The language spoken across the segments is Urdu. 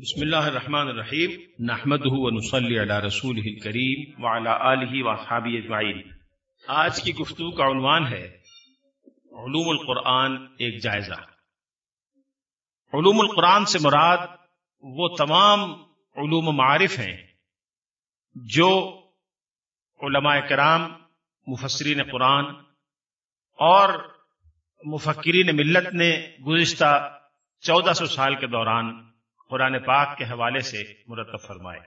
بسم اللہ الرحمن الرحیم۔ نحمده ونصلي على رسوله الكريم وعلى آله واصحابه اجمعین۔ آج کی گفتگو کا عنوان ہے علوم القرآن ایک جائزہ۔ علوم القرآن سے مراد وہ تمام علوم معارف ہیں جو علماء کرام، مفسرین قرآن اور مفکرین ملت نے گزشتہ چودہ سو سال کے دوران قرآن پاک کے حوالے سے مرتب فرمائے۔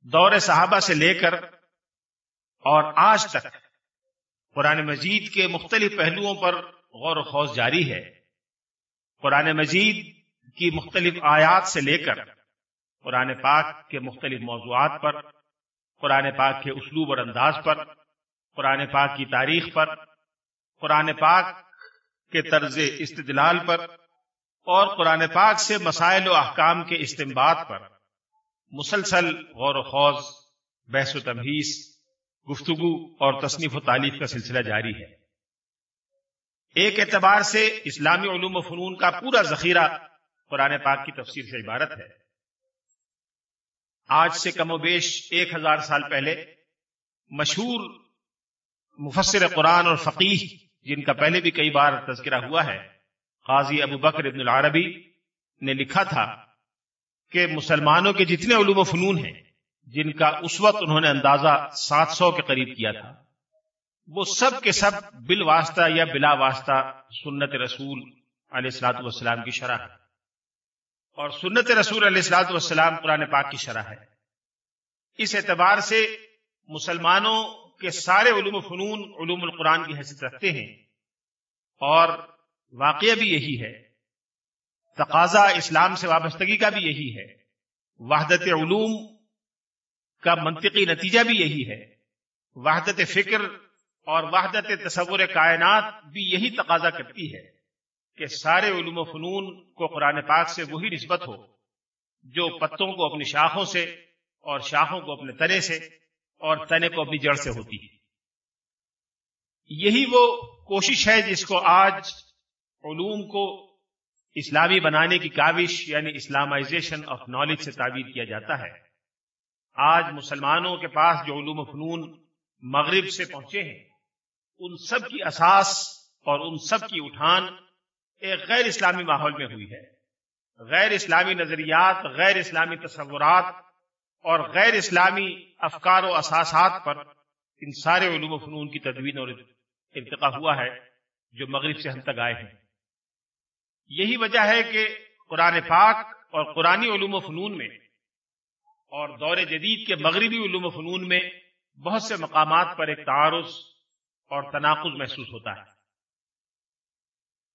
دور صحابہ سے لے کر اور آج تک قرآن مجید کے مختلف پہلوؤں پر غور و خوص جاری ہے۔ قرآن مجید کی مختلف آیات سے لے کر قرآن پاک کے مختلف موضوعات پر، قرآن پاک کے اسلوب اور انداز پر، قرآن پاک کی تاریخ پر، قرآن پاک کے طرز استدلال پر اور قرآن پاک سے مسائل و احکام کے استعمال پر مسلسل غور و خوض، بحث و تمہیس گفتگو اور تصنیف و تعلیف کا سلسلہ جاری ہے۔ ایک اعتبار سے اسلامی علوم و فنون کا پورا ذخیرہ قرآن پاک کی تفسیر سے عبارت ہے۔ آج سے کم و بیش ایک ہزار سال پہلے مشہور مفسر قرآن اور فقیح جن کا پہلے بھی کئی بار تذکرہ ہوا ہے قاضی ابو بکر ابن العربی نے لکھا تھا کہ مسلمانوں کے جتنے علوم و فنون ہیں، جن کا اس وقت انہوں نے اندازہ سات سو کے قریب کیا تھا، وہ سب کے سب بال واسطہ یا بلا واسطہ سنت رسول علیہ السلاۃ والسلام کی شرح ہے۔ اور سنت رسول علیہ السلاۃ والسلام قرآن پاک کی شرح ہے۔ اس اعتبار سے مسلمانوں کے سارے علوم و فنون علوم القرآن کی حیثیت رکھتے ہیں اور واقعہ بھی یہی ہے۔ تقاضا اسلام سے وابستگی کا بھی یہی ہے۔ وحدت علوم کا منطقی نتیجہ بھی یہی ہے۔ وحدت فکر اور وحدت تصور کائنات بھی یہی تقاضا کرتی ہے کہ سارے علوم و فنون کو قرآن پاک سے وہی نسبت ہو، جو پتوں کو اپنی شاخوں سے اور شاخوں کو اپنے تنے سے اور تنے کو اپنی جڑ سے ہوتی ہے۔ یہی وہ کوشش ہے جس کو آج علوم کو اسلامی بنانے کی کاوش یعنی اسلامائزیشن آف نالج سے تعبیر کیا جاتا ہے۔ آج مسلمانوں کے پاس جو علوم و فنون مغرب سے پہنچے ہیں، ان سب کی اساس اور ان سب کی اٹھان ایک غیر اسلامی ماحول میں ہوئی ہے۔ غیر اسلامی نظریات، غیر اسلامی تصورات اور غیر اسلامی افکار و اساسات پر ان سارے علوم و فنون کی تدوین اور ارتقا ہوا ہے جو مغرب سے ہم تک آئے ہیں۔ یہی وجہ ہے کہ قرآن پاک اور قرآن علوم و فنون میں اور دور جدید کے مغربی علوم و فنون میں بہت سے مقامات پر ایک تعارض اور تناقض محسوس ہوتا ہے۔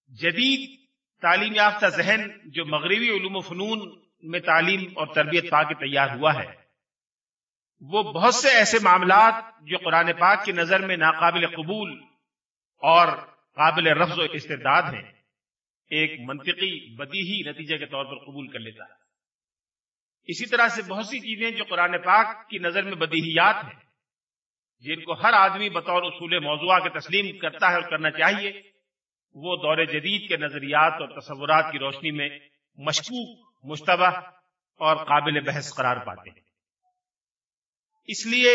جدید تعلیم یافتہ ذہن جو مغربی علوم و فنون میں تعلیم اور تربیت پا کے تیار ہوا ہے، وہ بہت سے ایسے معاملات جو قرآن پاک کی نظر میں ناقابل قبول اور قابل رفض و استعداد ہیں۔ ایک منطقی بدیہی نتیجے کے طور پر قبول کر لیتا ہے۔ اسی طرح سے بہت سی چیزیں جو قرآن پاک کی نظر میں بدیہیات ہیں، جن کو ہر آدمی بطور اصول موضوع کے تسلیم کرتا ہے اور کرنا چاہیے، وہ دور جدید کے نظریات اور تصورات کی روشنی میں مشکوک، مشتبہ اور قابل بحث قرار پاتے ہیں۔ اس لیے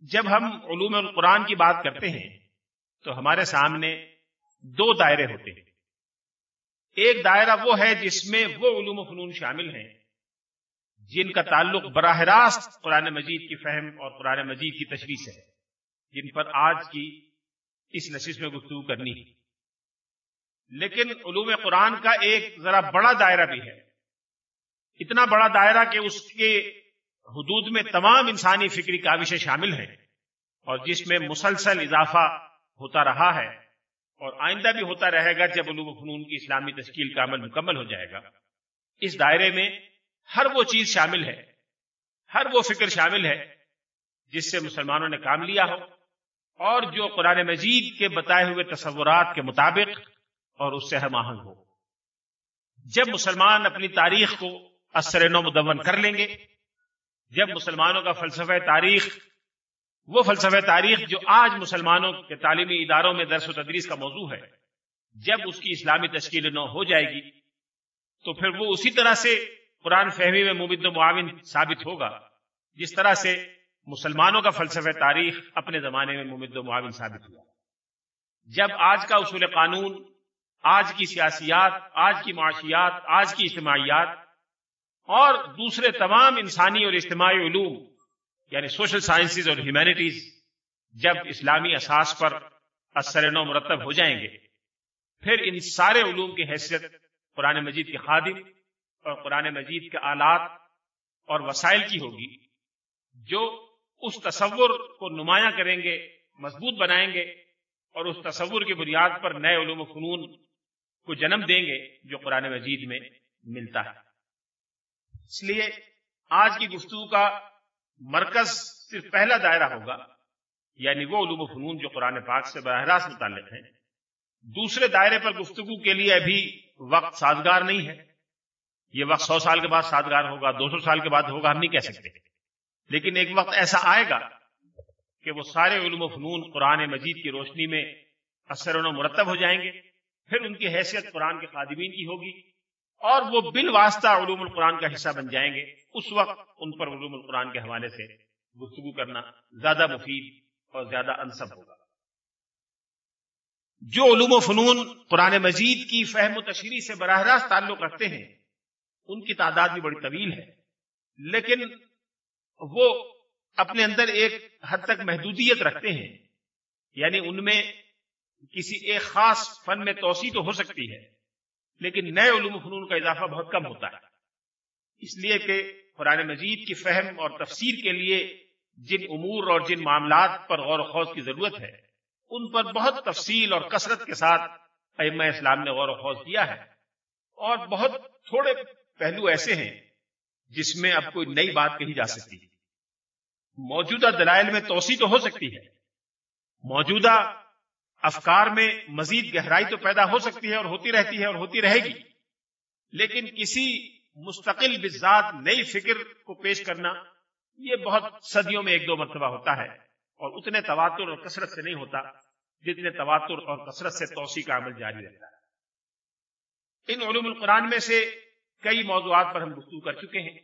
جب ہم علوم القرآن کی بات کرتے ہیں، تو ہمارے سامنے دو دائرے ہوتے ہیں۔ ایک دائرہ وہ ہے جس میں وہ علوم و فنون شامل ہیں، جن کا تعلق براہ راست قرآن مجید کی فہم اور قرآن مجید کی تشریح ہے، جن پر آج کی اس نشست میں گفتگو کرنی ہے۔ لیکن علوم قرآن کا ایک ذرا بڑا دائرہ بھی ہے۔ اتنا بڑا دائرہ کہ اس کے حدود میں تمام انسانی فکری کاوشیں شامل ہیں اور جس میں مسلسل اضافہ ہوتا رہا ہے۔ اور آئندہ بھی ہوتا رہے گا جب علوم و فنون کی اسلامی تشکیل کا عمل مکمل ہو جائے گا۔ اس دائرے میں ہر وہ چیز شامل ہے، ہر وہ فکر شامل ہے جس سے مسلمانوں نے کام لیا ہو اور جو قرآن مجید کے بتائے ہوئے تصورات کے مطابق اور اس سے ہم آہنگ ہو۔ جب مسلمان اپنی تاریخ کو اثر نو مدون کر لیں گے، جب مسلمانوں کا فلسفہ تاریخ وہ فلسفہ تاریخ جو آج مسلمانوں کے تعلیمی اداروں میں درس و تدریس کا موضوع ہے، جب اس کی اسلامی تشکیل نو ہو جائے گی، تو پھر وہ اسی طرح سے قرآن فہمی میں مبد و معاون ثابت ہوگا، جس طرح سے مسلمانوں کا فلسفہ تاریخ اپنے زمانے میں ممد و معاون ثابت ہوا۔ جب آج کا اصول قانون، آج کی سیاسیات، آج کی معاشیات، آج کی اجتماعیات اور دوسرے تمام انسانی اور اجتماعی علوم یعنی سوشل سائنسز اور ہیومینٹیز جب اسلامی اساس پر اثر نو مرتب ہو جائیں گے، پھر ان سارے علوم کی حیثیت قرآن مجید کے خادم اور قرآن مجید کے آلات اور وسائل کی ہوگی، جو اس تصور کو نمایاں کریں گے، مضبوط بنائیں گے اور اس تصور کی بنیاد پر نئے علوم و فنون کو جنم دیں گے، جو قرآن مجید میں ملتا ہے۔ اس لیے آج کی گفتگو کا مرکز صرف پہلا دائرہ ہوگا یعنی وہ علوم و فنون جو قرآن پاک سے براہ راست متعلق ہیں۔ دوسرے دائرے پر گفتگو کے لیے ابھی وقت سازگار نہیں ہے۔ یہ وقت سو سال کے بعد سازگار ہوگا، دو سو سال کے بعد ہوگا، ہم نہیں کہہ سکتے۔ لیکن ایک وقت ایسا آئے گا کہ وہ سارے علوم و فنون قرآن مجید کی روشنی میں اثر و مرتب ہو جائیں گے۔ پھر ان کی حیثیت قرآن کے خادمین کی ہوگی۔ اور وہ بال واسطہ علوم القرآن کا حصہ بن جائیں گے۔ اس وقت ان پر علوم القرآن کے حوالے سے گفتگو کرنا زیادہ مفید اور زیادہ انصب ہوگا۔ جو علوم و فنون قرآن مجید کی فہم و تشریح سے براہ راست تعلق رکھتے ہیں، ان کی تعداد بھی بڑی طویل ہے۔ لیکن وہ اپنے اندر ایک حد تک محدودیت رکھتے ہیں یعنی ان میں کسی ایک خاص فن میں توسیع تو ہو سکتی ہے۔ لیکن نئے علوم فنون کا اضافہ بہت کم ہوتا ہے۔ اس لیے کہ قرآن مجید کی فہم اور تفسیر کے لیے جن امور اور جن معاملات پر غور و خوض کی ضرورت ہے، ان پر بہت تفصیل اور کثرت کے ساتھ ائمہ اسلام نے غور و خوض کیا ہے۔ اور بہت تھوڑے پہلو ایسے ہیں جس میں اب کوئی نئی بات کہی جا سکتی ہے۔ موجودہ دلائل میں توسیع تو ہو سکتی ہے۔ موجودہ افکار میں مزید گہرائی تو پیدا ہو سکتی ہے اور ہوتی رہتی ہے اور ہوتی رہے گی۔ لیکن کسی مستقل بذات نئی فکر کو پیش کرنا، یہ بہت صدیوں میں ایک دو مرتبہ ہوتا ہے اور اتنے تواتر اور کثرت سے نہیں ہوتا جتنے تواتر اور کثرت سے توسیع کا عمل جاری رہتا ہے۔ ان علوم القرآن میں سے کئی موضوعات پر ہم گفتگو کر چکے ہیں،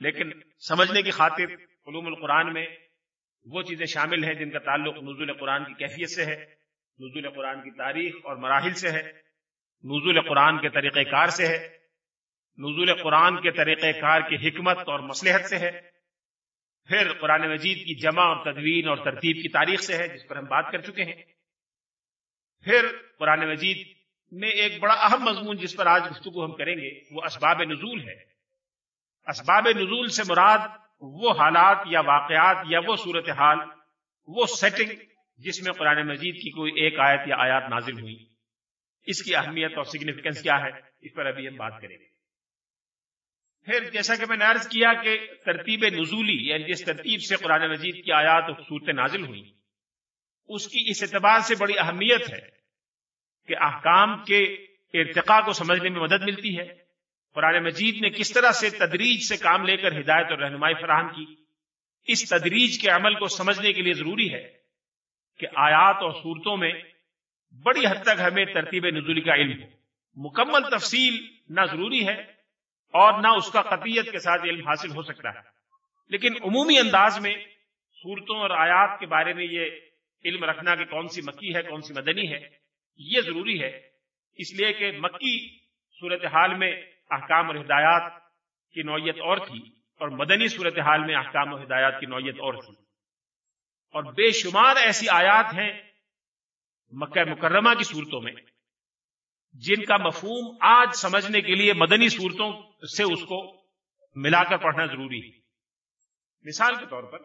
لیکن سمجھنے کی خاطر علوم القرآن میں وہ چیزیں شامل ہیں جن کا تعلق نزول قرآن کی کیفیت سے ہے۔ نزول قرآن کی تاریخ اور مراحل سے ہے، نزول قرآن کے طریقہ کار سے ہے، نزول قرآن کے طریقہ کار کی حکمت اور مسلحت سے ہے۔ پھر قرآن مجید کی جمع اور تدوین اور ترتیب کی تاریخ سے ہے، جس پر ہم بات کر چکے ہیں۔ پھر قرآن مجید میں ایک بڑا اہم مضمون جس پر آج گفتگو ہم کریں گے، وہ اسباب نزول ہے۔ اسباب نزول سے مراد وہ حالات یا واقعات یا وہ صورتحال، وہ سیٹنگ جس میں قرآن مجید کی کوئی ایک آیت یا آیات نازل ہوئی۔ اس کی اہمیت اور سگنیفیکینس کیا ہے؟ اس پر ابھی ہم بات کریں گے۔ پھر جیسا کہ میں نے عرض کیا کہ ترتیب نزولی یعنی جس ترتیب سے قرآن مجید کی آیات اور صورتیں نازل ہوئی، اس کی اس اعتبار سے بڑی اہمیت ہے کہ احکام کے ارتقاء کو سمجھنے میں مدد ملتی ہے۔ قرآن مجید نے کس طرح سے تدریج سے کام لے کر ہدایت اور رہنمائی فراہم کی؟ اس تدریج کے عمل کو سمجھنے کے لیے ضروری ہے کہ آیات اور صورتوں میں بڑی حد تک ہمیں ترتیب نزولی کا علم ہو۔ مکمل تفصیل نہ ضروری ہے اور نہ اس کا قطیت کے ساتھ علم حاصل ہو سکتا ہے۔ لیکن عمومی انداز میں صورتوں اور آیات کے بارے میں یہ علم رکھنا کہ کون سی مکی ہے، کون سی مدنی ہے، یہ ضروری ہے۔ اس لیے کہ مکی صورتحال میں احکام اور ہدایات کی نوعیت اور تھی اور مدنی صورتحال میں احکام و ہدایات کی نوعیت اور تھی۔ اور بے شمار ایسی آیات ہیں مکہ مکرمہ کی صورتوں میں، جن کا مفہوم آج سمجھنے کے لیے مدنی صورتوں سے اس کو ملا کر پڑھنا ضروری ہے۔ مثال کے طور پر،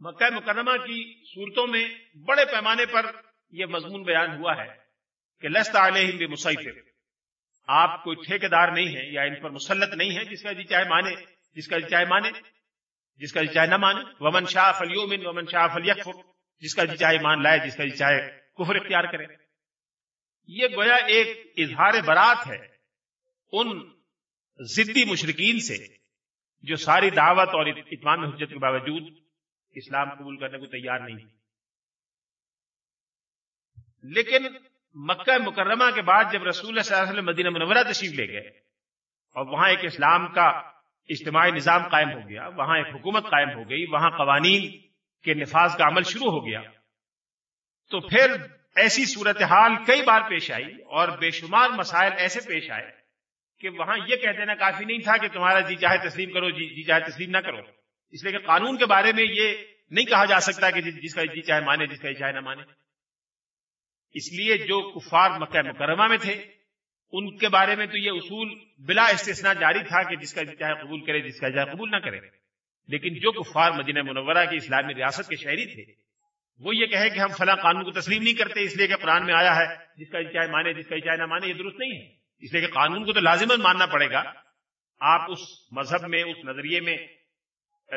مکہ مکرمہ کی صورتوں میں بڑے پیمانے پر یہ مضمون بیان ہوا ہے کہ لست علیہم بمسیطر آپ کوئی ٹھیکیدار نہیں ہے یا ان پر مسلط نہیں ہے جس کا جی چاہے مانے، جس کا جی چاہے مانے۔ جس کا جی چاہے نہ مانے، ومن شاہ فلیومن ومن شاہ فلیکفر۔ جس کا جی چاہے مان لائے، جس کا جی چاہے کفر اختیار کرے۔ یہ گویا ایک اظہار برات ہے ان ضدی مشرقین سے جو ساری دعوت اور اتمام حجت کے باوجود اسلام قبول کرنے کو تیار نہیں۔ لیکن مکہ مکرمہ کے بعد جب رسول صلی اللہ علیہ وسلم مدینہ منورہ تشریف لے گئے اور وہاں ایک اسلام کا اجتماعی نظام قائم ہو گیا، وہاں ایک حکومت قائم ہو گئی، وہاں قوانین کے نفاذ کا عمل شروع ہو گیا۔ تو پھر ایسی صورتحال کئی بار پیش آئی اور بے شمار مسائل ایسے پیش آئے کہ وہاں یہ کہہ دینا کافی نہیں تھا کہ تمہارا جی چاہے تسلیم کرو جی جی چاہے تسلیم نہ کرو۔ اس لیے کہ قانون کے بارے میں یہ نہیں کہا جا سکتا کہ جس کا جی چاہے مانے، جس کا جی چاہے نہ مانے۔ اس لیے جو کفار مکہ مکرمہ میں تھے ان کے بارے میں تو یہ اصول بلا استثنا جاری تھا کہ جس کا چاہے قبول کرے، جس کا چاہے قبول نہ کرے۔ لیکن جو کفار مدینہ منورہ کی اسلامی ریاست کے شہری تھے، وہ یہ کہے کہ ہم فلاں قانون کو تسلیم نہیں کرتے، اس لیے کہ قرآن میں آیا ہے، جس کا چاہے مانے، جس کا چاہے نہ مانے، یہ درست نہیں ہے۔ اس لیے کہ قانون کو تو لازمن ماننا پڑے گا۔ آپ اس مذہب میں، اس نظریے میں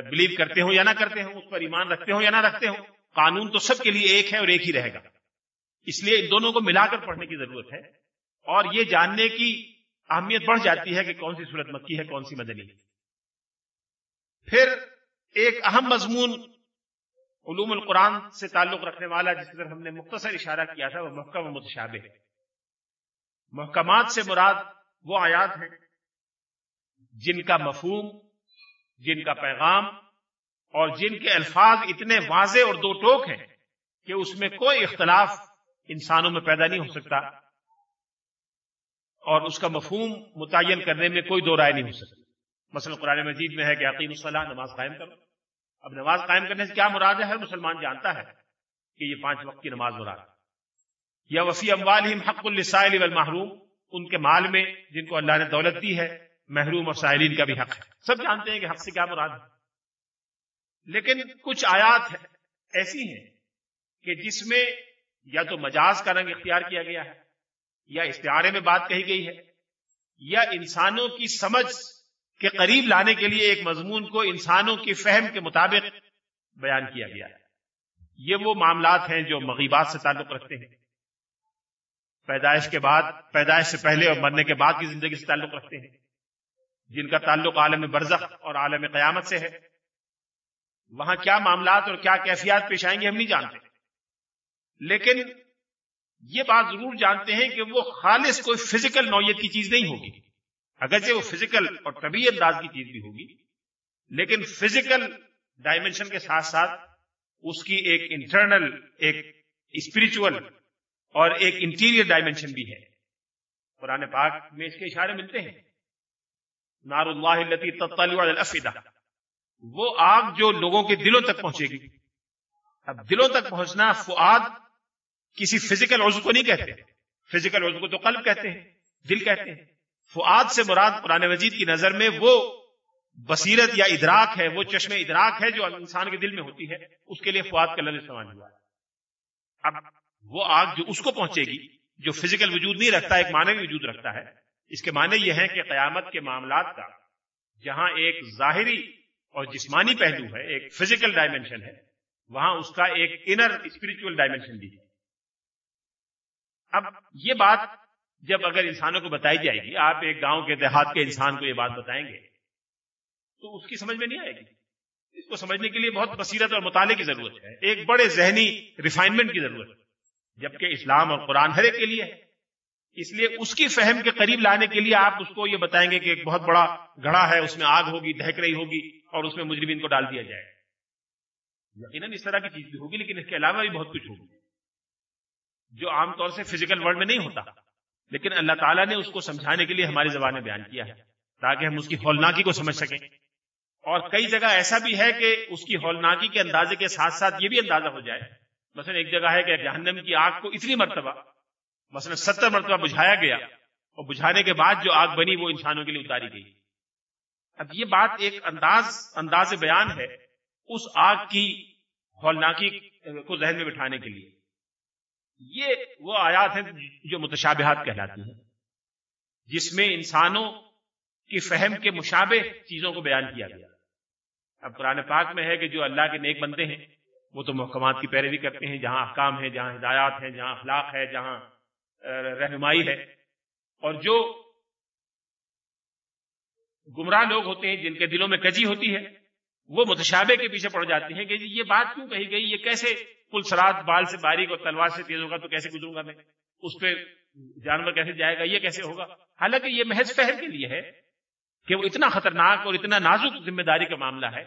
بلیو کرتے ہو یا نہ کرتے ہو، اس پر ایمان رکھتے ہو یا نہ رکھتے ہو، قانون تو سب کے لیے ایک ہے اور ایک ہی رہے گا۔ اس لیے ان دونوں کو ملا کر پڑھنے کی ضرورت ہے۔ اور یہ جاننے کی اہمیت بڑھ جاتی ہے کہ کون سی صورت مکی ہے، کون سی مدنی ہے۔ پھر ایک اہم مضمون علوم القرآن سے تعلق رکھنے والا، جس پر ہم نے مختصر اشارہ کیا تھا، وہ محکم و متشابہ ہے۔ محکمات سے مراد وہ آیات ہیں جن کا مفہوم، جن کا پیغام اور جن کے الفاظ اتنے واضح اور دو ٹوک ہیں کہ اس میں کوئی اختلاف انسانوں میں پیدا نہیں ہو سکتا۔ اور اس کا مفہوم متعین کرنے میں کوئی دو رائے نہیں ہو سکتی۔ مثلا قرآن مجید میں ہے کہ عقیم الصلاح نماز قائم کرو۔ اب نماز قائم کرنے سے کیا مراد ہے؟ ہر مسلمان جانتا ہے کہ یہ پانچ وقت کی نماز مراد یا وسیع اموال حق السائل والمحروم، ان کے مال میں جن کو اللہ نے دولت دی ہے، محروم اور سائلین کا بھی حق ہے۔ سب جانتے ہیں کہ حق سے کیا مراد ہے۔ لیکن کچھ آیات ایسی ہیں کہ جس میں یا تو مجاز کا رنگ اختیار کیا گیا ہے یا استعارے میں بات کہی گئی ہے، یا انسانوں کی سمجھ کے قریب لانے کے لیے ایک مضمون کو انسانوں کی فہم کے مطابق بیان کیا گیا ہے۔ یہ وہ معاملات ہیں جو مغیبات سے تعلق رکھتے ہیں۔ پیدائش کے بعد، پیدائش سے پہلے اور مرنے کے بعد کی زندگی سے تعلق رکھتے ہیں۔ جن کا تعلق عالم برزخ اور عالم قیامت سے ہے۔ وہاں کیا معاملات اور کیا کیفیات پیش آئیں گے ہم نہیں جانتے۔ لیکن یہ بات ضرور جانتے ہیں کہ وہ خالص کوئی فزیکل نوعیت کی چیز نہیں ہوگی۔ اگرچہ وہ فزیکل اور طبی انداز کی چیز بھی ہوگی، لیکن فزیکل ڈائمنشن کے ساتھ ساتھ اس کی ایک انٹرنل ایک اسپرچل اور ایک انٹیریئر ڈائمنشن بھی ہے۔ قرآن پاک میں اس کے اشارے ملتے ہیں۔ نار اللہ وہ آگ جو لوگوں کے دلوں تک پہنچے گی۔ اب دلوں تک پہنچنا فعاد کسی فزیکل عضو کو نہیں کہتے۔ فزیکل عضو کو تو قلب کہتے ہیں، دل کہتے ہیں۔ فعاد سے مراد قرآن مجید کی نظر میں وہ بصیرت یا ادراک ہے، وہ چشم ادراک ہے جو انسان کے دل میں ہوتی ہے۔ اس کے لیے فواد کا لفظ استعمال ہوا۔ ہے اب وہ آگ جو اس کو پہنچے گی، جو فزیکل وجود نہیں رکھتا، ایک معنی وجود رکھتا ہے۔ اس کے معنی یہ ہے کہ قیامت کے معاملات کا، جہاں ایک ظاہری اور جسمانی پہلو ہے، ایک فزیکل ڈائمنشن ہے، وہاں اس کا ایک انر اسپرچل ڈائمنشن بھی ہے۔ اب یہ بات جب اگر انسانوں کو بتائی جائے گی، آپ ایک گاؤں کے دیہات کے انسان کو یہ بات بتائیں گے، تو اس کی سمجھ میں نہیں آئے گی۔ اس کو سمجھنے کے لیے بہت بصیرت اور مطالعے کی ضرورت ہے، ایک بڑے ذہنی ریفائنمنٹ کی ضرورت ہے، جبکہ اسلام اور قرآن ہر ایک کے لیے ہے۔ اس لیے اس کی فہم کے قریب لانے کے لیے آپ اس کو یہ بتائیں گے کہ ایک بہت بڑا گڑھا ہے، اس میں آگ ہوگی، دہک رہی ہوگی اور اس میں مجرمین کو ڈال دیا جائے۔ یقیناً اس طرح کی چیز بھی ہوگی، لیکن اس کے علاوہ بھی بہت کچھ ہوگی جو عام طور سے فزیکل ورلڈ میں نہیں ہوتا۔ لیکن اللہ تعالیٰ نے اس کو سمجھانے کے لیے ہماری زبان میں بیان کیا ہے، تاکہ ہم اس کی ہولناکی کو سمجھ سکیں۔ اور کئی جگہ ایسا بھی ہے کہ اس کی ہولناکی کے اندازے کے ساتھ ساتھ یہ بھی اندازہ ہو جائے۔ مثلا ایک جگہ ہے کہ جہنم کی آگ کو اتنی مرتبہ، مثلا ستر مرتبہ بجھایا گیا اور بجھانے کے بعد جو آگ بنی وہ انسانوں کے لیے اتاری گئی۔ اب یہ بات ایک انداز انداز بیان ہے اس آگ کی ہولناکی کو ذہن میں بٹھانے کے لیے۔ یہ وہ آیات ہیں جو متشابہات کہلاتی ہیں، جس میں انسانوں کی فہم کے مشابہ چیزوں کو بیان کیا گیا۔ اب قرآن پاک میں ہے کہ جو اللہ کے نیک بندے ہیں، وہ تو محکمات کی پیروی کرتے ہیں، جہاں احکام ہے جہاں ہدایات ہیں، جہاں اخلاق ہے جہاں رہنمائی ہے۔ اور جو گمراہ لوگ ہوتے ہیں، جن کے دلوں میں کجی ہوتی ہے، وہ متشابے کے پیچھے پڑ جاتے ہیں کہ یہ بات کیوں کہی گئی؟ یہ کیسے پل سرات بال سے باریک اور تلوار سے تیز ہوگا تو کیسے گزروں گا میں؟ اس پہ جانور کیسے جائے گا؟ یہ کیسے ہوگا؟ حالانکہ یہ محض فہر کے لیے ہے کہ وہ اتنا خطرناک اور اتنا نازک ذمہ داری کا معاملہ ہے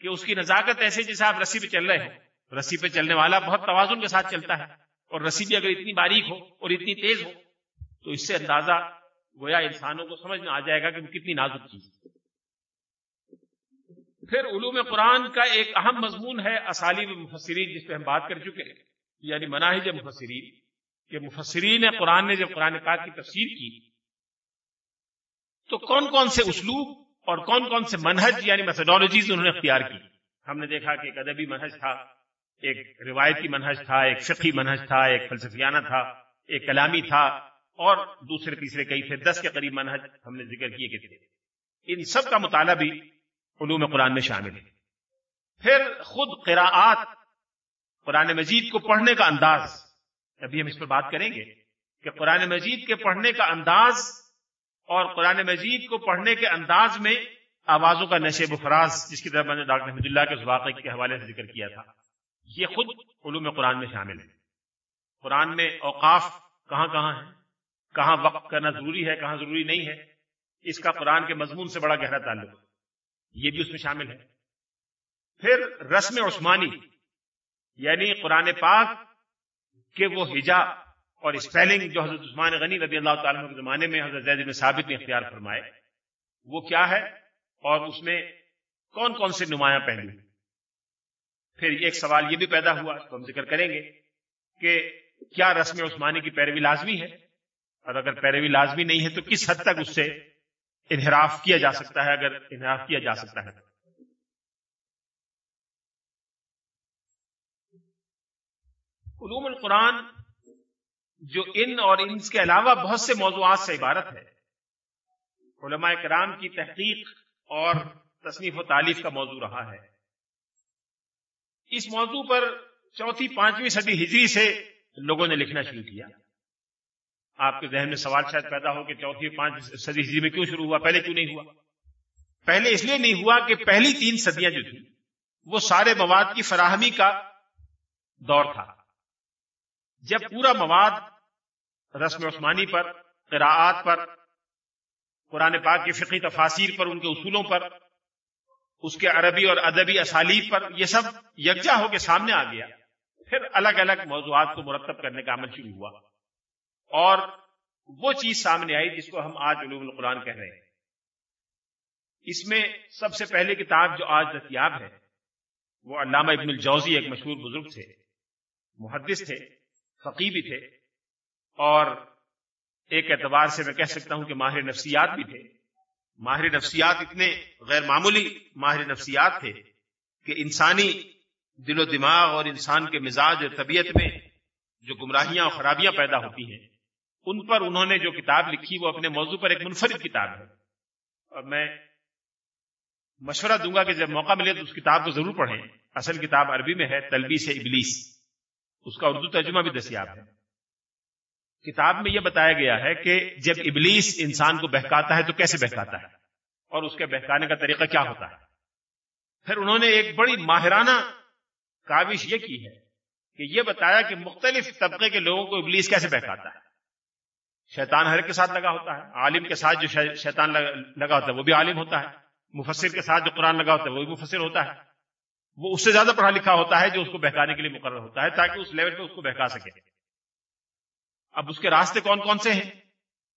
کہ اس کی نزاکت ایسے جیسے آپ رسی پہ چل رہے ہیں۔ رسی پہ چلنے والا بہت توازن کے ساتھ چلتا ہے اور رسی بھی اگر اتنی باریک ہو اور اتنی تیز ہو تو اس سے اندازہ گویا انسانوں کو سمجھ میں آ جائے گا کہ وہ کتنی نازک چیز پھر علوم قرآن کا ایک اہم مضمون ہے اسالیب مفسرین، جس پہ ہم بات کر چکے ہیں۔ یعنی مناہج مفسرین، کہ مفسرین قرآن نے جب قرآن پاک کی تفسیر کی، تو کون کون سے اسلوب اور کون کون سے منہج یعنی میتھڈالوجیز انہوں نے اختیار کی؟ ہم نے دیکھا کہ ایک ادبی منہج تھا، ایک روایتی منہج تھا، ایک فقی منہج تھا، ایک فلسفیانہ تھا، ایک کلامی تھا، اور دوسرے تیسرے کئی تھے۔ دس کے قریب منہج ہم نے ذکر کیے کہ تھے۔ ان سب کا مطالعہ بھی علوم قرآن میں شامل ہے پھر خود قراءات قرآن مجید کو پڑھنے کا انداز۔ ابھی ہم اس پر بات کریں گے کہ قرآن مجید کے پڑھنے کا انداز اور قرآن مجید کو پڑھنے کے انداز میں آوازوں کا نشے بفراز جس کی طرف میں نے ڈاکٹر احمد اللہ کے واقعے کے حوالے سے ذکر کیا تھا، یہ خود علوم قرآن میں شامل ہے قرآن میں اوقاف کہاں کہاں ہے کہاں وقت کرنا ضروری ہے، کہاں ضروری نہیں ہے؟ اس کا قرآن کے مضمون سے بڑا گہرا تعلق۔ ہے یہ بھی اس میں شامل ہے۔ پھر رسم عثمانی یعنی قرآن پاک کے وہ ہجا اور اسپیلنگ جو حضرت عثمان غنی رضی اللہ تعالیٰ کے زمانے میں حضرت زید ثابت نے اختیار فرمائے، وہ کیا ہے اور اس میں کون کون سے نمایاں پہلو پھر ایک سوال یہ بھی پیدا ہوا تو ہم ذکر کریں گے کہ کیا رسم عثمانی کی پیروی لازمی ہے؟ اور اگر پیروی لازمی نہیں ہے تو کس حد تک اس سے انحراف کیا جا سکتا ہے اگر انحراف کیا جا سکتا ہے۔ علوم القرآن جو ان اور ان کے علاوہ بہت سے موضوعات سے عبارت ہے۔ علماء کرام کی تحقیق اور تصنیف و تعلیف کا موضوع رہا ہے۔ اس موضوع پر چوتھی پانچویں صدی ہجری سے لوگوں نے لکھنا شروع کیا۔ آپ کے ذہن میں سوال شاید پیدا ہو کہ چوتھی پانچ صدی ہجری میں کیوں شروع ہوا؟ پہلے کیوں نہیں ہوا؟ پہلے اس لیے نہیں ہوا کہ پہلی تین صدیاں جو تھیں، وہ سارے مواد کی فراہمی کا دور تھا۔ جب پورا مواد رسم عثمانی پر، قراءات پر، قرآن پاک کی فقی تفاصیر پر، ان کے اصولوں پر، اس کے عربی اور ادبی اسالیب پر، یہ سب یکجا ہو کے سامنے آ گیا۔ پھر الگ الگ موضوعات کو مرتب کرنے کا عمل شروع ہوا۔ اور وہ چیز سامنے آئی جس کو ہم آج علوم القرآن کہہ رہے ہیں۔ اس میں سب سے پہلے کتاب جو آج دستیاب ہے، وہ علامہ ابن الجوزی ایک مشہور بزرگ تھے، محدث تھے فقی بھی تھے، اور ایک اعتبار سے میں کہہ سکتا ہوں کہ ماہر نفسیات بھی تھے۔ ماہر نفسیات اتنے غیر معمولی ماہر نفسیات تھے کہ انسانی دل و دماغ اور انسان کے مزاج اور طبیعت میں جو گمراہیاں اور خرابیاں پیدا ہوتی ہیں ان پر انہوں نے جو کتاب لکھی وہ اپنے موضوع پر ایک منفرد کتاب ہے۔ اور میں مشورہ دوں گا کہ جب موقع ملے تو اس کتاب کو ضرور پڑھیں۔ اصل کتاب عربی میں ہے تلبی سے ابلیس۔ اس کا اردو ترجمہ بھی دستیاب ہے۔ کتاب میں یہ بتایا گیا ہے کہ جب ابلیس انسان کو بہکاتا ہے تو کیسے بہکاتا ہے؟ اور اس کے بہکانے کا طریقہ کیا ہوتا ہے؟ پھر انہوں نے ایک بڑی ماہرانہ کاوش یہ کی ہے کہ یہ بتایا کہ مختلف طبقے کے لوگوں کو ابلیس کیسے بہکاتا ہے؟ شیطان ہر کے ساتھ لگا ہوتا ہے۔ عالم کے ساتھ جو شیطان لگا ہوتا ہے، وہ بھی عالم ہوتا ہے۔ مفسر کے ساتھ جو قرآن لگا ہوتا ہے، وہ بھی مفسر ہوتا ہے۔ وہ اس سے زیادہ پڑھا لکھا ہوتا ہے جو اس کو بہکانے کے لیے مقرر ہوتا ہے، تاکہ اس لیول پہ اس کو بہکا سکے۔ اب اس کے راستے کون کون سے ہیں؟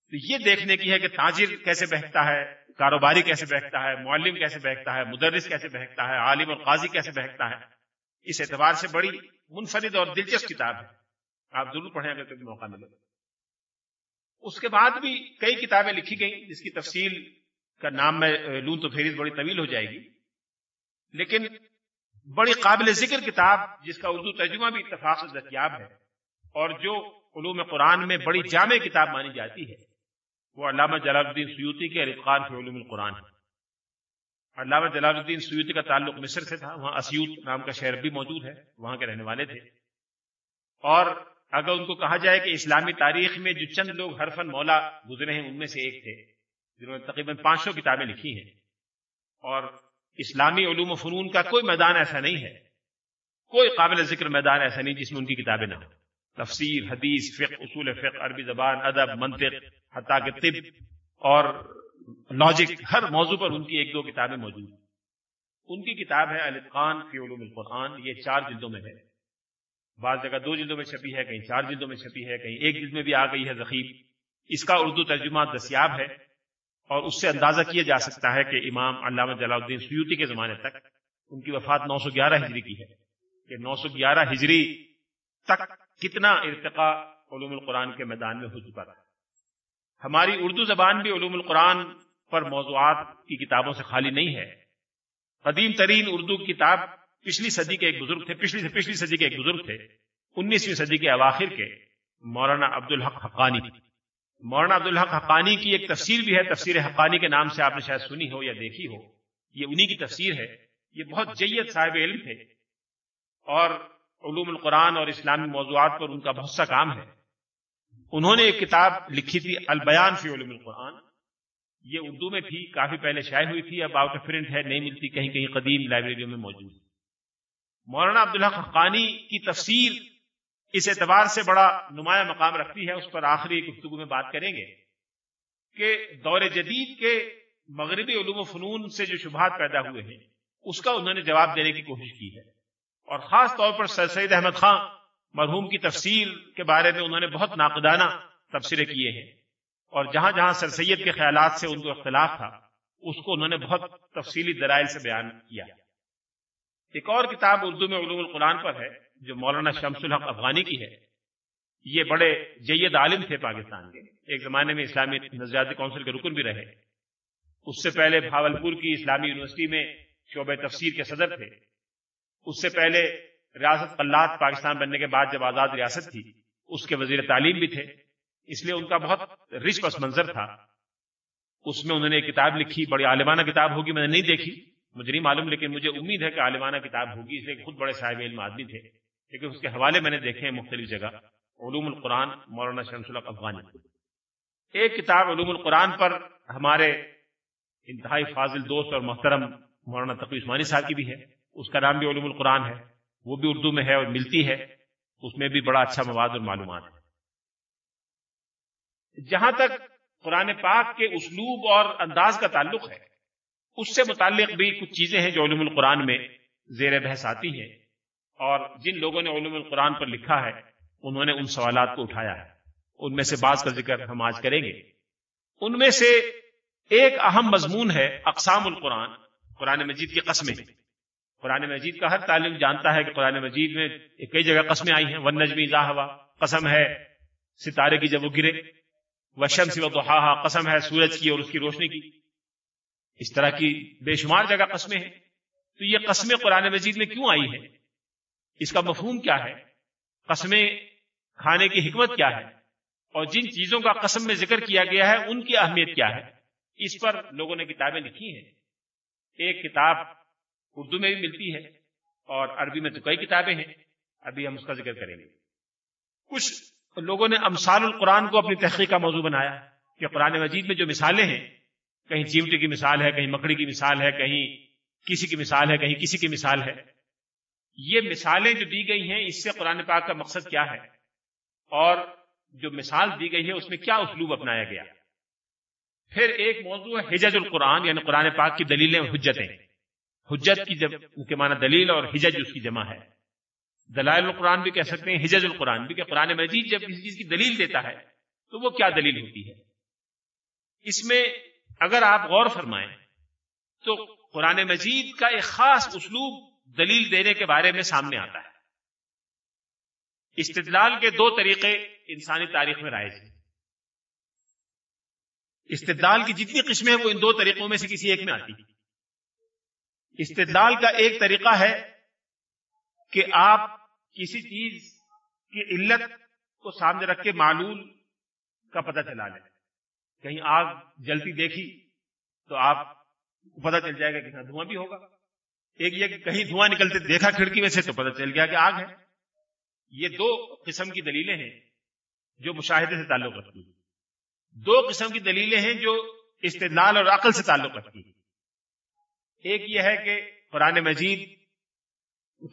تو یہ دیکھنے کی ہے کہ تاجر کیسے بہکتا ہے، کاروباری کیسے بہکتا ہے، معلم کیسے بہکتا ہے، مدرس کیسے بہکتا ہے، عالم اور قاضی کیسے بہکتا ہے۔ اس اعتبار سے بڑی منفرد اور دلچسپ کتاب ہے۔ آپ ضرور پڑھیں اگر کبھی موقع ملے اس کے بعد بھی کئی کتابیں لکھی گئیں، جس کی تفصیل کا نام میں لوں تو پھر بڑی طویل ہو جائے گی۔ لیکن بڑی قابل ذکر کتاب، جس کا اردو ترجمہ بھی اتفاق سے دستیاب ہے، اور جو علوم قرآن میں بڑی جامع کتاب مانی جاتی ہے، وہ علامہ جلال الدین سیوتی کے رفقان فی علوم القرآن ہے۔ علامہ جلال الدین سیوتی کا تعلق مصر سے تھا، وہاں اسیوت نام کا شہر بھی موجود ہے، وہاں کے رہنے والے تھے۔ اور اگر ان کو کہا جائے کہ اسلامی تاریخ میں جو چند لوگ حرفن مولا گزرے ہیں، ان میں سے ایک تھے، جنہوں نے تقریباً پانچ سو کتابیں لکھی ہیں۔ اور اسلامی علوم و فنون کا کوئی میدان ایسا نہیں ہے۔ کوئی قابل ذکر میدان ایسا نہیں جس میں ان کی کتابیں نہ ہوں۔ تفسیر، حدیث، فقہ، اصول فقہ، عربی زبان، ادب، منطق، حتیٰ کہ طب اور لاجک ہر موضوع پر ان کی ایک دو کتابیں موجود ہیں۔ ان کی کتاب ہے الفقان فی علوم القرآن، یہ چار جلدوں میں ہے۔ بعض جگہ دو جلدوں میں چھپی ہے، کہیں چار جلدوں میں چھپی ہے، کہیں ایک جلد میں بھی آ گئی ہے ذخیر اس کا اردو ترجمہ دستیاب ہے اور اس سے اندازہ کیا جا سکتا ہے کہ امام علامہ جلال الدین سیوتی کے زمانے تک ان کی وفات نو سو گیارہ ہجری کی ہے۔ کہ نو سو گیارہ ہجری تک کتنا ارتقا علوم القرآن کے میدان میں ہو چکا تھا۔ ہماری اردو زبان بھی علوم القرآن پر موضوعات کی کتابوں سے خالی نہیں ہے۔ قدیم ترین اردو کتاب پچھلی صدی کے ایک بزرگ تھے، پچھلی سے پچھلی صدی کے ایک بزرگ تھے، انیسویں صدی کے اواخر کے مولانا عبد الحق حقانی مولانا عبد الحق حقانی کی ایک تفسیر بھی ہے، تفسیر حقانی کے نام سے آپ نے شاید سنی ہو یا دیکھی ہو۔ یہ انہی کی تفسیر ہے۔ یہ بہت جیت صاحب علم تھے۔ اور علوم القرآن اور اسلامی موضوعات پر ان کا بہت سا کام ہے۔ انہوں نے ایک کتاب لکھی تھی، البیان فی علوم القرآن۔ یہ اردو میں تھی، کافی پہلے شائع ہوئی تھی، اب آؤٹ آف پرنٹ ہے، نہیں ملتی، کہیں کہیں قدیم لائبریریوں میں موجود۔ مولانا عبداللہ خقانی کی تفسیر اس اعتبار سے بڑا نمایاں مقام رکھتی ہے، اس پر آخری گفتگو میں بات کریں گے کہ دور جدید کے مغربی علوم و فنون سے جو شبہات پیدا ہوئے ہیں، اس کا انہوں نے جواب دینے کی کوشش کی ہے۔ اور خاص طور پر سر سید احمد خان مرحوم کی تفسیر کے بارے میں انہوں نے بہت ناقدانہ تبصرے کیے ہیں۔ اور جہاں جہاں سر سید کے خیالات سے ان کو اختلاف تھا، اس کو انہوں نے بہت تفصیلی درائل سے بیان کیا۔ ایک اور کتاب اردو میں علوم القرآن پر ہے، جو مولانا شمس الحق افغانی کی ہے۔ یہ بڑے جید عالم تھے پاکستان کے۔ ایک زمانے میں اسلامی نظریاتی کونسل کے رکن بھی رہے۔ اس سے پہلے بھاولپور کی اسلامی یونیورسٹی میں شعبہ تفسیر کے صدر تھے۔ اس سے پہلے ریاست قلات پاکستان بننے کے بعد جب آزاد ریاست تھی، اس کے وزیر تعلیم بھی تھے۔ اس لیے ان کا بہت رچ پس منظر تھا۔ اس میں انہوں نے ایک کتاب لکھی، بڑی عالمانہ کتاب ہوگی، میں نے نہیں دیکھی۔ مجھے نہیں معلوم، لیکن مجھے امید ہے کہ عالمانہ کتاب ہوگی۔ اس لیے خود بڑے صاحب علم آدمی تھے، لیکن اس کے حوالے میں نے دیکھے ہیں مختلف جگہ۔ علوم القرآن، مولانا شمس اللہ افغانی ایک کتاب علوم القرآن پر ہمارے انتہائی فاضل دوست اور محترم مولانا تقی عثمانی صاحب کی بھی ہے۔ اس کا نام بھی علوم القرآن ہے۔ وہ بھی اردو میں ہے اور ملتی ہے۔ اس میں بھی بڑا اچھا مواد اور معلومات ہے جہاں تک قرآن پاک کے اسلوب اور انداز کا تعلق ہے اس سے متعلق بھی کچھ چیزیں ہیں جو علوم القرآن میں زیر بحث آتی ہیں۔ اور جن لوگوں نے علوم القرآن پر لکھا ہے، انہوں نے ان سوالات کو اٹھایا ہے۔ ان میں سے بعض کا ذکر ہم آج کریں گے۔ ان میں سے ایک اہم مضمون ہے اقسام القرآن، قرآن مجید کی قسمیں۔ قرآن مجید کا ہر تعلیم جانتا ہے کہ قرآن مجید میں کئی جگہ قسمیں آئی ہیں۔ ون نجمی ہوا قسم ہے ستارے کی جب وہ گرے۔ وشم سی و قسم ہے سورج کی اور اس کی روشنی کی۔ اس طرح کی بے شمار جگہ قسمیں ہیں، تو یہ قسمیں قرآن مجید میں کیوں آئی ہیں؟ اس کا مفہوم کیا ہے؟ قسمیں کھانے کی حکمت کیا ہے؟ اور جن چیزوں کا قسم میں ذکر کیا گیا ہے، ان کی اہمیت کیا ہے؟ اس پر لوگوں نے کتابیں لکھی ہیں۔ ایک کتاب اردو میں بھی ملتی ہے اور عربی میں تو کئی کتابیں ہیں۔ ابھی ہم اس کا ذکر کریں گے۔ کچھ لوگوں نے امثال القرآن کو اپنی تحقیق کا موضوع بنایا کہ قرآن مجید میں جو مثالیں ہیں کہیں چیمٹی کی مثال ہے، کہیں مکڑی کی مثال ہے، کہیں کسی کی مثال ہے، کہیں کسی کی مثال ہے۔ یہ مثالیں جو دی گئی ہیں، اس سے قرآن پاک کا مقصد کیا ہے؟ اور جو مثال دی گئی ہے، اس میں کیا اسلوب اپنایا گیا؟ پھر ایک موضوع ہے، حجج القرآن یعنی قرآن پاک کی دلیلیں حجتیں۔ حجت کی جب کے معنی دلیل اور حجج اس کی جمع ہے۔ دلائل القرآن بھی کہہ سکتے ہیں، حجج القرآن بھی کہ قرآن مجید جب کسی چیز کی دلیل دیتا ہے، تو وہ کیا دلیل ہوتی ہے؟ اس میں اگر آپ غور فرمائیں تو قرآن مجید کا ایک خاص اسلوب دلیل دینے کے بارے میں سامنے آتا ہے۔ استدلال کے دو طریقے انسانی تاریخ میں رائج ہیں۔ استدلال کی جتنی قسمیں ہیں وہ ان دو طریقوں میں سے کسی ایک میں آتی استدلال کا ایک طریقہ ہے کہ آپ کسی چیز کی علت کو سامنے رکھ کے معلوم کا پتہ چلا لیں۔ کہیں آگ جلتی دیکھی تو آپ کو پتہ چل جائے گا کہ دھواں بھی ہوگا۔ ایک یہ کہ کہیں دھواں نکلتے دیکھا کھڑکی میں سے تو پتہ چل گیا کہ آگ ہے۔ یہ دو قسم کی دلیلیں ہیں جو مشاہدے سے تعلق رکھتی ہیں۔ دو قسم کی دلیلیں ہیں جو استدلال اور عقل سے تعلق رکھتی ہیں۔ ایک یہ ہے کہ قرآن مجید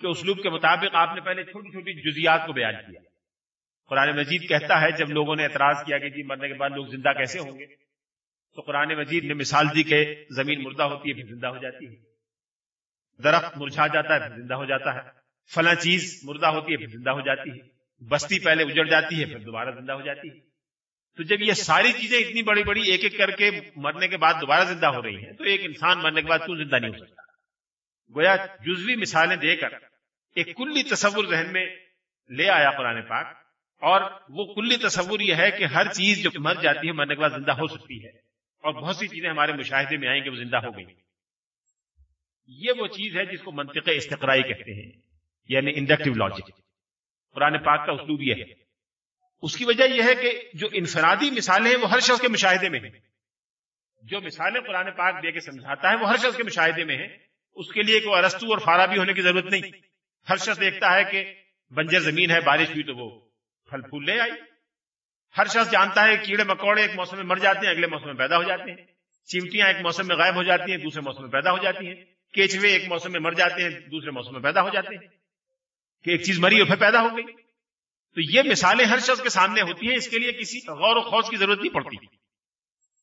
کے اسلوب کے مطابق آپ نے پہلے چھوٹی چھوٹی جزیات کو بیان کیا۔ قرآن مجید کہتا ہے، جب لوگوں نے اعتراض کیا کہ جی مرنے کے بعد لوگ زندہ کیسے ہوں گے، تو قرآن مجید نے مثال دی کہ زمین مردہ ہوتی ہے، پھر زندہ ہو جاتی ہے۔ درخت مرجھا جاتا ہے، پھر زندہ ہو جاتا ہے۔ فلاں چیز مردہ ہوتی ہے، پھر زندہ ہو جاتی ہے۔ بستی پہلے اجڑ جاتی ہے، پھر دوبارہ زندہ ہو جاتی ہے۔ تو جب یہ ساری چیزیں اتنی بڑی بڑی ایک ایک کر کے مرنے کے بعد دوبارہ زندہ ہو رہی ہیں، تو ایک انسان مرنے کے بعد کیوں زندہ نہیں ہو سکتا؟ گویا جزوی مثالیں دے کر ایک کلی تصور ذہن میں لے آیا قرآن پاک۔ اور وہ کلی تصور یہ ہے کہ ہر چیز جو مر جاتی ہے، مرنے کے بعد زندہ ہو سکتی ہے۔ اور بہت سی چیزیں ہمارے مشاہدے میں آئیں کہ وہ زندہ ہو گئی۔ یہ وہ چیز ہے جس کو منطق استقرائی کہتے ہیں یعنی انڈکٹیو لاجک قرآن پاک کا اسلوب یہ ہے۔ اس کی وجہ یہ ہے کہ جو انفرادی مثالیں ہیں، وہ ہر شخص کے مشاہدے میں ہیں۔ جو مثالیں قرآن پاک دے کے سمجھاتا ہے، وہ ہر شخص کے مشاہدے میں ہیں۔ اس کے لیے کوئی ارستو اور فارابی ہونے کی ضرورت نہیں۔ ہر شخص دیکھتا ہے کہ بنجر زمین ہے، بارش ہوئی تو وہ پھل پھول لے آئی۔ ہر شخص جانتا ہے کیڑے مکوڑے ایک موسم میں مر جاتے ہیں، اگلے موسم میں پیدا ہو جاتے ہیں۔ چیمٹیاں ایک موسم میں غائب ہو جاتی ہیں، دوسرے موسم میں پیدا ہو جاتی ہیں۔ کیچوے ایک موسم میں مر جاتے ہیں، دوسرے موسم میں پیدا ہو جاتے ہیں۔ کہ ایک چیز مری اور پھر پیدا ہو گئی۔ تو یہ مثالیں ہر شخص کے سامنے ہوتی ہیں، اس کے لیے کسی غور و خوص کی ضرورت نہیں پڑتی۔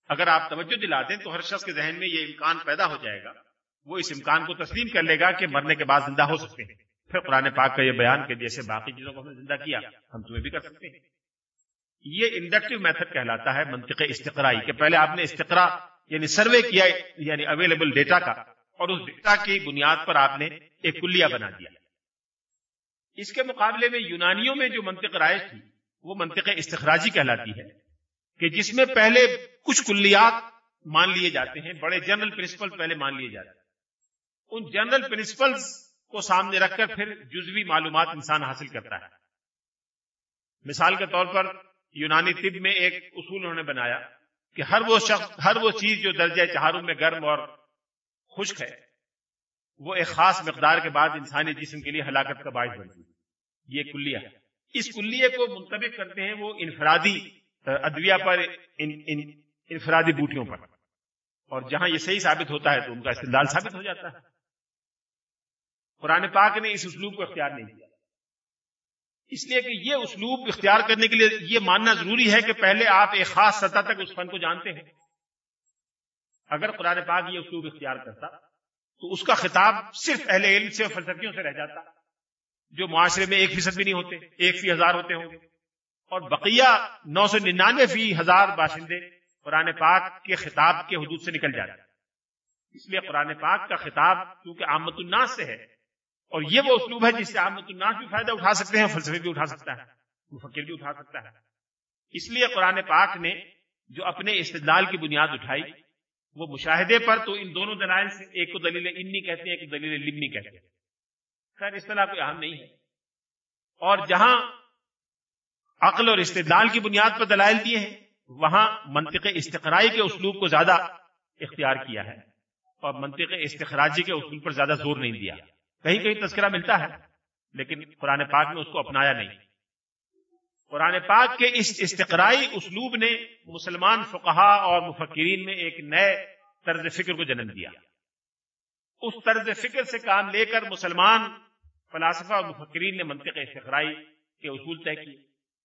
اگر آپ توجہ دلا دیں تو ہر شخص کے ذہن میں یہ امکان پیدا ہو جائے گا۔ وہ اس امکان کو تسلیم کر لے گا کہ مرنے کے بعد زندہ ہو سکتے ہیں۔ پھر قرآن پاک کا یہ بیان کہ جیسے باقی چیزوں کو ہم نے زندہ کیا، ہم تمہیں بھی کر سکتے ہیں۔ یہ انڈکٹیو میتھڈ کہلاتا ہے منطق استقرائی کہ پہلے آپ نے استقرا یعنی سروے کیا یعنی اویلیبل ڈیٹا کا، اور اس ڈیٹا کی بنیاد پر آپ نے ایک کلیا بنا دیا۔ اس کے مقابلے میں یونانیوں میں جو منطق رائج تھی، وہ منطق استخراجی کہلاتی ہے کہ جس میں پہلے کچھ کلیات مان لیے جاتے ہیں، بڑے جنرل پرنسپل پہلے مان لیے جاتے ہیں۔ ان جنرل پرنسپلز کو سامنے رکھ کر پھر جزوی معلومات انسان حاصل کرتا ہے۔ مثال کے طور پر یونانی طب میں ایک اصول انہوں نے بنایا کہ ہر وہ شخص، ہر وہ چیز جو درجہ چہاروں میں گرم اور خشک ہے، وہ ایک خاص مقدار کے بعد انسانی جسم کے لیے ہلاکت کا باعث بنتی ہے۔ یہ کلیہ ہے۔ اس کلیے کو منتبک کرتے ہیں وہ انفرادی ادویہ پر، ان ان، انفرادی بوٹیوں پر۔ اور جہاں یہ صحیح ثابت ہوتا ہے تو ان کا استدلال ثابت ہو جاتا ہے۔ قرآن پاک نے اس اسلوب کو اختیار نہیں کیا۔ اس لیے کہ یہ اسلوب اختیار کرنے کے لیے یہ ماننا ضروری ہے کہ پہلے آپ ایک خاص سطح تک اس فن کو جانتے ہیں۔ اگر قرآن پاک یہ اسلوب اختیار کرتا، تو اس کا خطاب صرف اہل علم سے فلسفیوں سے رہ جاتا۔ جو معاشرے میں ایک فیصد بھی نہیں ہوتے، ایک فی ہزار ہوتے ہوں گے۔ اور بقیہ نو سو ننانوے فی ہزار باشندے قرآن پاک کے خطاب کے حدود سے نکل جاتے اس لیے قرآن پاک کا خطاب کیونکہ آمد الناس سے ہے اور یہ وہ اسلوب ہے جس سے عامت الناس بھی فائدہ اٹھا سکتے ہیں فلسفے بھی اٹھا سکتا ہے مفکر بھی اٹھا سکتا ہے۔ اس لیے قرآن پاک نے جو اپنے استدلال کی بنیاد اٹھائی وہ مشاہدے پر تو ان دونوں دلائل سے ایک کو دلیل انی کہتے ہیں ایک دلیل لمنی کہتے ہیں۔ خیر اس طرح کوئی اہم نہیں ہے۔ اور جہاں عقل اور استدلال کی بنیاد پر دلائل دیے ہیں وہاں منطق استقرائی کے اسلوب کو زیادہ اختیار کیا ہے۔ اور منطق استخراجی کے اصول پر زیادہ زور نہیں دیا۔ کہیں کہیں تذکرہ ملتا ہے، لیکن قرآن پاک نے اس کو اپنایا نہیں۔ قرآن پاک کے اس استقرائی اسلوب نے مسلمان فقہا اور مفکرین میں ایک نئے طرز فکر کو جنم دیا۔ اس طرز فکر سے کام لے کر مسلمان، فلاسفہ اور مفکرین نے منطق استقرائی کے اصول طے کیے۔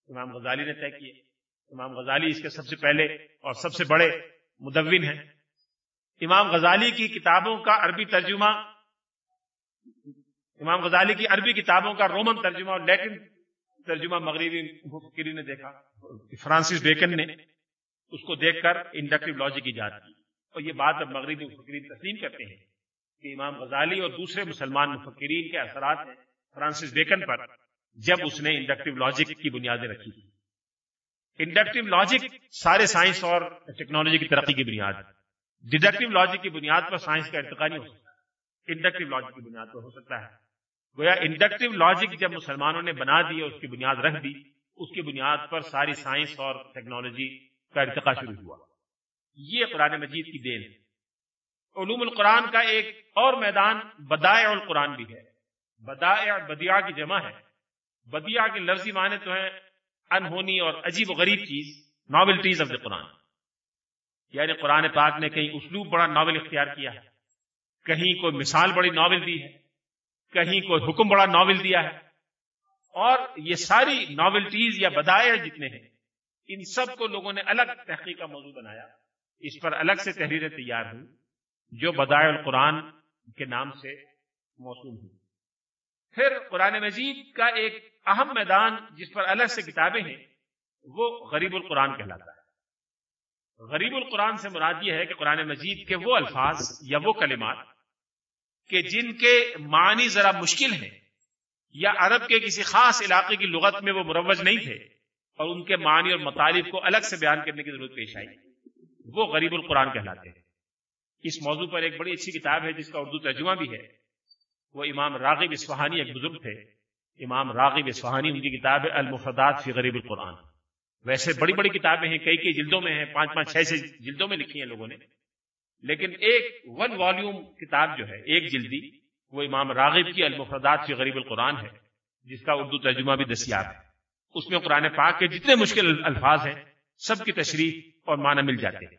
امام غزالی نے طے کیے۔ امام غزالی اس کے سب سے پہلے اور سب سے بڑے مدون ہیں۔ امام غزالی کی کتابوں کا عربی ترجمہ امام غزالی کی عربی کتابوں کا رومن ترجمہ اور لیٹن ترجمہ مغربی مفکری نے دیکھا فرانسس بیکن نے اس کو دیکھ کر انڈکٹیو لاجک کی جات کی۔ اور یہ بات اب مغربی مفکرین تسلیم کرتے ہیں کہ امام غزالی اور دوسرے مسلمان مفکرین کے اثرات فرانسس بیکن پر جب اس نے انڈکٹیو لاجک کی بنیادیں رکھی انڈکٹیو لاجک سارے سائنس اور ٹیکنالوجی کی ترقی کی بنیاد ڈیڈکٹیو لاجک کی بنیاد پر سائنس کا ارتقا نہیں ہو سکتا انڈکٹیو لاجک کی بنیاد پر ہو سکتا ہے۔ گویا انڈکٹیو لاجک جب مسلمانوں نے بنا دی اور اس کی بنیاد رکھ دی، اس کی بنیاد پر ساری سائنس اور ٹیکنالوجی کا ارتقا شروع ہوا۔ یہ قرآن مجید کی دین ہے۔ علوم القرآن کا ایک اور میدان بدائع القرآن بھی ہے۔ بدائع بدیا کی جمع ہے۔ بدیا کے لفظی معنی تو ہیں انہونی اور عجیب و غریب چیز ناولٹیز آف دا قرآن یعنی قرآن پاک نے کہیں اسلوب بڑا ناول اختیار کیا ہے۔ کہیں کوئی مثال بڑی ناول دی ہے، کہیں کوئی حکم بڑا ناول دیا ہے۔ اور یہ ساری ناولٹیز یا بدائے جتنے ہیں، ان سب کو لوگوں نے الگ تحقیق کا موضوع بنایا۔ اس پر الگ سے تحریریں تیار ہوئی جو بدائے القرآن کے نام سے موسوم ہوئی پھر قرآن مجید کا ایک اہم میدان جس پر الگ سے کتابیں ہیں، وہ غریب القرآن کہلاتا ہے۔ غریب القرآن سے مراد یہ ہے کہ قرآن مجید کے وہ الفاظ یا وہ کلمات کہ جن کے معنی ذرا مشکل ہیں یا عرب کے کسی خاص علاقے کی لغت میں وہ مروج نہیں تھے اور ان کے معنی اور مطالب کو الگ سے بیان کرنے کی ضرورت پیش آئی۔ وہ غریب القرآن کہلاتے ہیں۔ اس موضوع پر ایک بڑی اچھی کتاب ہے جس کا اردو ترجمہ بھی ہے۔ وہ امام راغب اسفہانی ایک بزرگ تھے۔ امام راغب اسفہانی ان کی کتاب ہے المفردات فی غریب القرآن۔ ویسے بڑی بڑی کتابیں ہیں، کئی کئی جلدوں میں ہیں، پانچ پانچ چھ چھ جلدوں میں لکھی ہیں لوگوں نے۔ لیکن ایک ون والیوم کتاب جو ہے، ایک جلدی، وہ امام راغب کی المفردات فی غریب القرآن ہے، جس کا اردو ترجمہ بھی دستیاب ہے۔ اس میں قرآن پاک کے جتنے مشکل الفاظ ہیں، سب کی تشریح اور معنی مل جاتے ہیں۔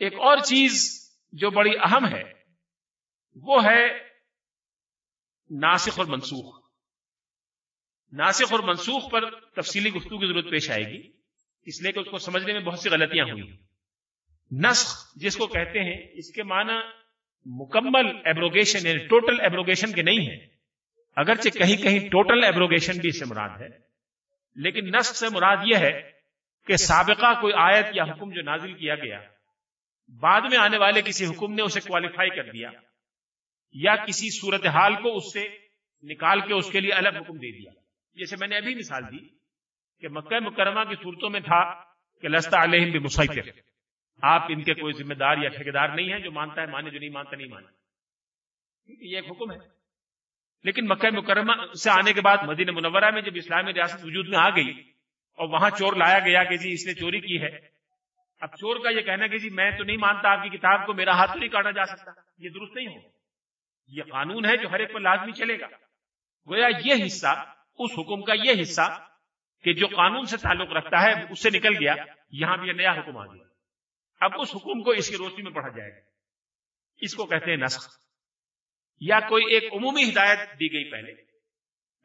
ایک اور چیز جو بڑی اہم ہے، وہ ہے ناسخ اور منسوخ۔ ناسخ اور منسوخ پر تفصیلی گفتگو کی ضرورت پیش آئے گی۔ اس لیے کہ اس کو سمجھنے میں بہت سی غلطیاں ہوئی نسخ جس کو کہتے ہیں، اس کے معنی مکمل ایبروگیشن یعنی ٹوٹل ایبروگیشن کے نہیں ہے اگرچہ کہیں کہیں ٹوٹل ایبروگیشن بھی اس سے مراد ہے۔ لیکن نسخ سے مراد یہ ہے کہ سابقہ کوئی آیت یا حکم جو نازل کیا گیا، بعد میں آنے والے کسی حکم نے اسے کوالیفائی کر دیا یا کسی صورتحال کو اس سے نکال کے اس کے لیے الگ حکم دے دیا۔ جیسے میں نے ابھی مثال دی کہ مکہ مکرمہ کی صورتوں میں تھا کہ لستا علیہم بھی مسکر آپ ان کے کوئی ذمہ دار یا ٹھیکیدار نہیں ہے جو مانتا ہے مانے جو نہیں مانتا نہیں مانے۔ یہ ایک حکم ہے۔ لیکن مکہ مکرمہ سے آنے کے بعد مدینہ منورہ میں جب اسلامی ریاست وجود میں آ گئی اور وہاں چور لایا گیا کہ جی اس نے چوری کی ہے اب چور کا یہ کہنا کہ جی میں تو نہیں مانتا آپ کی کتاب کو میرا ہاتھ تو نہیں کاٹا جا سکتا۔ یہ درست نہیں ہو۔ یہ قانون ہے جو ہر ایک پر لازمی چلے گا۔ گویا یہ حصہ اس حکم کا یہ حصہ کہ جو قانون سے تعلق رکھتا ہے، اس سے نکل گیا، یہاں بھی نیا حکم آ گیا۔ اب اس حکم کو اس کی روشنی میں پڑھا جائے گا۔ اس کو کہتے ہیں نسخ۔ یا کوئی ایک عمومی ہدایت دی گئی پہلے۔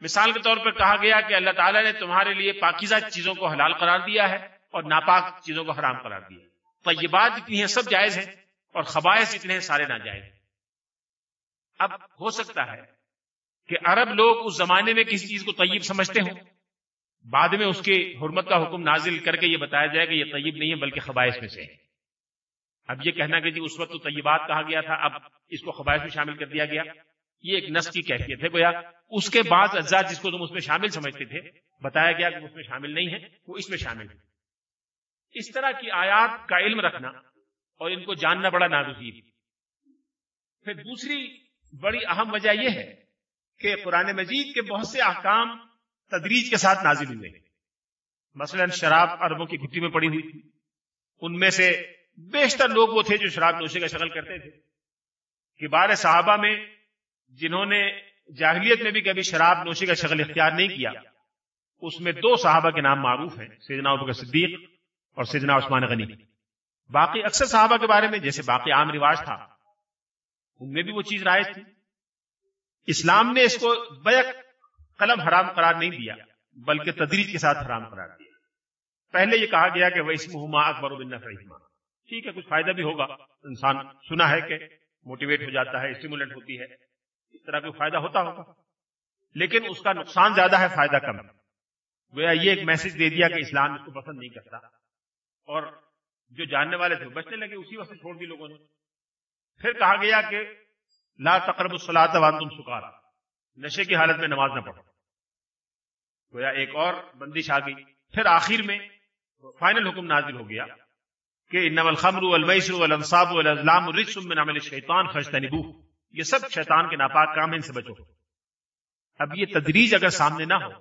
مثال کے طور پر کہا گیا کہ اللہ تعالیٰ نے تمہارے لیے پاکیزہ چیزوں کو حلال قرار دیا ہے اور ناپاک چیزوں کو حرام قرار دیا۔ طیبات جتنی ہیں، سب جائز ہیں اور خبائش جتنے ہیں، سارے ناجائز ہیں۔ اب ہو سکتا ہے کہ عرب لوگ اس زمانے میں کسی چیز کو طیب سمجھتے ہوں۔ بعد میں اس کی حرمت کا حکم نازل کر کے یہ بتایا جائے کہ یہ طیب نہیں ہے، بلکہ خبائش میں سے۔ ہے اب یہ کہنا کہ جی اس وقت تو طیبات کہا گیا تھا، اب اس کو خبائش میں شامل کر دیا گیا۔ یہ ایک نس کی کیفیت ہے، گویا اس کے بعد اجزاء جس کو تم اس میں شامل سمجھتے تھے، بتایا گیا کہ اس میں شامل نہیں ہے، وہ اس میں شامل ہے۔ اس طرح کی آیات کا علم رکھنا اور ان کو جاننا بڑا نازیر پھر دوسری بڑی اہم وجہ یہ ہے کہ قرآن مجید کے بہت سے احکام تدریج کے ساتھ نازل ہوئے۔ مثلا شراب عربوں کی گھٹی میں پڑی ہوئی تھی۔ ان میں سے بیشتر لوگ وہ تھے جو شراب نوشی کا شکل کرتے تھے۔ کہ بار صحابہ میں جنہوں نے جاہلیت میں بھی کبھی شراب نوشی کا شکل اختیار نہیں کیا، اس میں دو صحابہ کے نام معروف ہیں، سیدنا ابو صدیق اور سیدنا عثمان غنی۔ باقی اکثر صحابہ کے بارے میں، جیسے باقی عام رواج تھا، ان میں بھی وہ چیز رائج تھی۔ اسلام نے اس کو بیک قلم حرام قرار نہیں دیا، بلکہ تدریج کے ساتھ حرام قرار دیا۔ پہلے یہ کہا گیا کہ وہ اسم اکبر بن فہما ٹھیک ہے، کچھ فائدہ بھی ہوگا۔ انسان سنا ہے کہ موٹیویٹ ہو جاتا ہے اسٹیمولنٹ ہوتی ہے، اس طرح کوئی فائدہ ہوتا ہوگا۔ لیکن اس کا نقصان زیادہ ہے، فائدہ کم۔ ہے یہ ایک میسج دے دیا کہ اسلام اس کو پسند نہیں کرتا۔ اور جو جاننے والے تھے بچنے لگے، اسی وقت چھوڑ دی لوگوں نے۔ پھر کہا گیا کہ لا تقرب الصلاۃ وانتم سکارا۔ نشے کی حالت میں نماز نہ پڑھو۔ گویا ایک اور بندش آ گئی۔ پھر آخر میں فائنل حکم نازل ہو گیا کہ انما الخمر والمیسر والانصاب والازلام رجس من عمل الشیطان فاجتنبوه۔ یہ سب شیطان کے ناپاک کام ان سے بچو۔ اب یہ تدریج اگر سامنے نہ ہو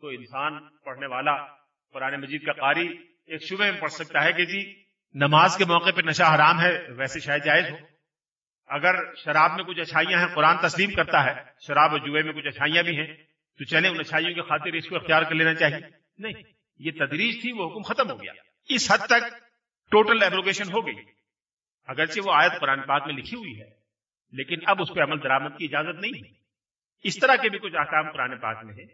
تو انسان پڑھنے والا قرآن مجید کا قاری ایک شبہ میں پڑھ سکتا ہے کہ جی نماز کے موقع پہ نشہ حرام ہے، ویسے شاید جائز ہو۔ اگر شراب میں کچھ اچھائیاں ہیں، قرآن تسلیم کرتا ہے، شراب اور جوئے میں کچھ اچھائیاں بھی ہیں، تو چلے ان اچھائیوں کی خاطر اس کو اختیار کر لینا چاہیے۔ نہیں، یہ تدریج تھی، وہ حکم ختم ہو گیا۔ اس حد تک ٹوٹل ایبروگیشن ہو گئی۔ اگرچہ وہ آیت قرآن پاک میں لکھی ہوئی ہے، لیکن اب اس پہ عمل درامد کی اجازت نہیں ہے۔ اس طرح کے بھی کچھ احکام قرآن پاک میں ہیں،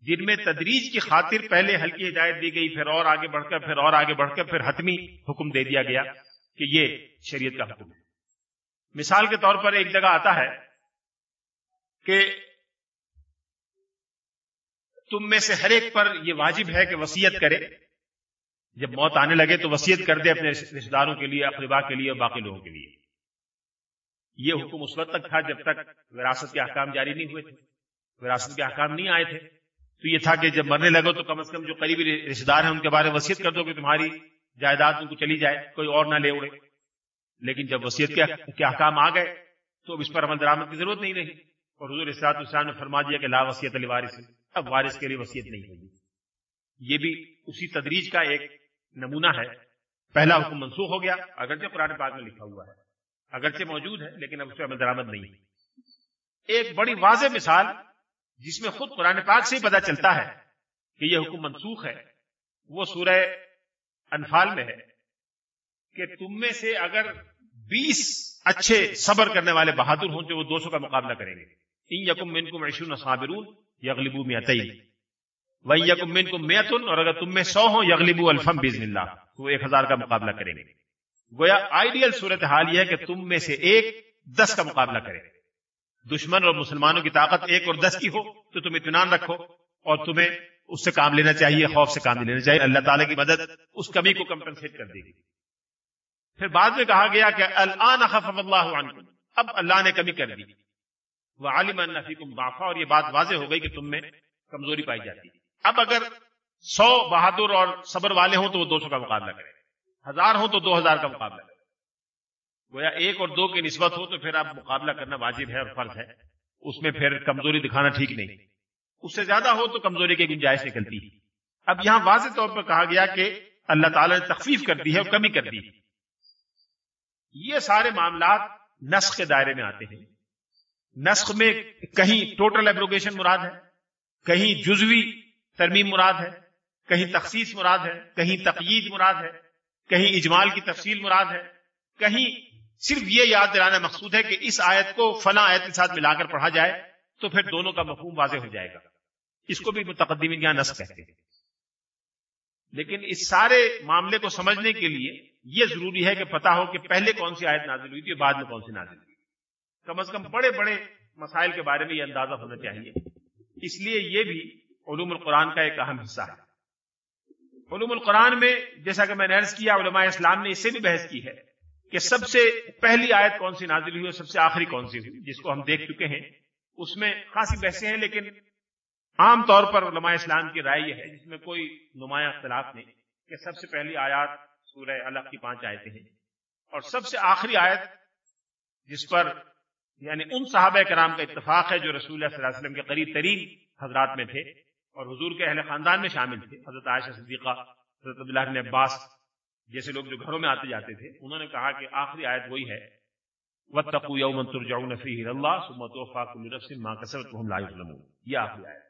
جن میں تدریج کی خاطر پہلے ہلکی ہدایت دی گئی، پھر اور آگے بڑھ کر، پھر اور آگے بڑھ کر، پھر حتمی حکم دے دیا گیا کہ یہ شریعت کا حکم ہے۔ مثال کے طور پر ایک جگہ آتا ہے کہ تم میں سے ہر ایک پر یہ واجب ہے کہ وسیعت کرے۔ جب موت آنے لگے تو وسیعت کر دے اپنے رشتے داروں کے لیے اقربا کے لیے اور باقی لوگوں کے لیے۔ یہ حکم اس وقت تک تھا جب تک وراثت کے احکام جاری نہیں ہوئے تھے۔ وراثت کے احکام نہیں آئے تھے۔ تو یہ تھا کہ جب مرنے لگو تو کم از کم جو قریبی رشتے دار ہیں ان کے بارے میں وسیعت کر دو کہ تمہاری جائیداد ان کو چلی جائے، کوئی اور نہ لے اڑے۔ لیکن جب وسیعت کے احکام آ گئے تو اب اس پر عمل درآمد کی ضرورت نہیں رہی۔ اور حضور اسرات السلام نے فرما دیا کہ لا وسیعت علی وارث اب وارث کے لیے وسیعت نہیں ہوگی۔ یہ بھی اسی تدریج کا ایک نمونہ ہے۔ پہلا حکم منسوخ ہو گیا، اگرچہ قرآن پاک میں لکھا ہوا ہے۔ اگرچہ موجود ہے، لیکن اب اس پہ عمل درآمد نہیں ایک بڑی واضح مثال جس میں خود قرآن پاک سے ہی پتا چلتا ہے کہ یہ حکم منسوخ ہے، وہ سورہ انفال میں ہے۔ کہ تم میں سے اگر بیس اچھے صبر کرنے والے بہادر ہوں تو وہ دو سو کا مقابلہ کریں گے۔ ان یقم من کو صابرون یغلبو میں وہی یقم من میتن اور اگر تم میں سو ہوں یغلبو الفم بزن اللہ۔ تو ایک ہزار کا مقابلہ کریں گے۔ گویا آئیڈیل صورت حال یہ ہے کہ تم میں سے ایک دس کا مقابلہ کرے دشمن اور مسلمانوں کی طاقت ایک اور دس کی ہو تو تم اطمینان رکھو اور تمہیں اس سے کام لینا چاہیے، خوف سے کام لینا چاہیے۔ اللہ تعالیٰ کی مدد اس کمی کو کمپنسیٹ کر دے گی۔ پھر بعد میں کہا گیا کہ الان خفف اللہ عنکم۔ اب اللہ نے کمی کر دی۔ وہ عالم نفیکم بافا اور یہ بات واضح ہو گئی کہ تم میں کمزوری پائی جاتی۔ اب اگر سو بہادر اور صبر والے ہوں تو وہ دو سو کا مقابلہ کریں۔ ہزار ہوں تو دو ہزار کا مقابلہ کریں۔ گویا ایک اور دو کی نسبت ہو تو پھر آپ مقابلہ کرنا واجب ہے اور فرض ہے۔ اس میں پھر کمزوری دکھانا ٹھیک نہیں۔ اس سے زیادہ ہو تو کمزوری کی گنجائش نکلتی۔ ہے اب یہاں واضح طور پر کہا گیا کہ اللہ تعالی نے تخفیف کر دی ہے اور کمی کر دی۔ یہ سارے معاملات نسخ کے دائرے میں آتے ہیں۔ نسخ میں کہیں ٹوٹل ایبروگیشن مراد ہے، کہیں جزوی ترمیم مراد ہے، کہیں تخصیص مراد ہے، کہیں تقیید مراد ہے، کہیں اجمال کی تفصیل مراد ہے۔ کہیں صرف یہ یاد دلانا مقصود ہے کہ اس آیت کو فنا آیت کے ساتھ ملا کر پڑھا جائے تو پھر دونوں کا مفہوم واضح ہو جائے گا۔ اس کو بھی متقدمین یہاں نسخ کہتے ہیں۔ لیکن اس سارے معاملے کو سمجھنے کے لیے یہ ضروری ہے کہ پتا ہو کہ پہلے کون سی آیت نازل ہوئی تھی بعد میں کون سی نازل ہوئی کم از کم بڑے بڑے مسائل کے بارے میں یہ اندازہ ہونا چاہیے۔ اس لیے یہ بھی علوم القرآن کا ایک اہم حصہ ہے۔ علوم القرآن میں جیسا کہ میں نے عرض کیا، علماء اسلام نے اس سے بھی بحث کی ہے کہ سب سے پہلی آیت کون سی نازل ہوئی اور سب سے آخری کون سی ہوئی، جس کو ہم دیکھ چکے ہیں۔ اس میں خاصی بحثیں ہیں، لیکن عام طور پر علماء اسلام کی رائے یہ ہے، جس میں کوئی نمایاں اختلاف نہیں، کہ سب سے پہلی آیات سورہ الگ کی پانچ آیتیں ہیں۔ اور سب سے آخری آیت جس پر یعنی ان صحابہ کرام کا اتفاق ہے جو رسول اللہ صلی اللہ علیہ وسلم کے قریب ترین حضرات میں تھے اور حضور کے اہل خاندان میں شامل تھے۔ حضرت عائشہ صدیقہ، حضرت عبداللہ بن عباس جیسے لوگ جو گھروں میں آتے جاتے تھے، انہوں نے کہا کہ آخری آیت وہی ہے، وَاتَّقُوا يَوْمًا تُرْجَعُونَ فِيهِ إِلَى اللَّهِ ثُمَّ تُوَفَّى كُلُّ نَفْسٍ مَا كَسَبَتْ وَهُمْ لَا يُظْلَمُونَ۔ یہ آخری آیت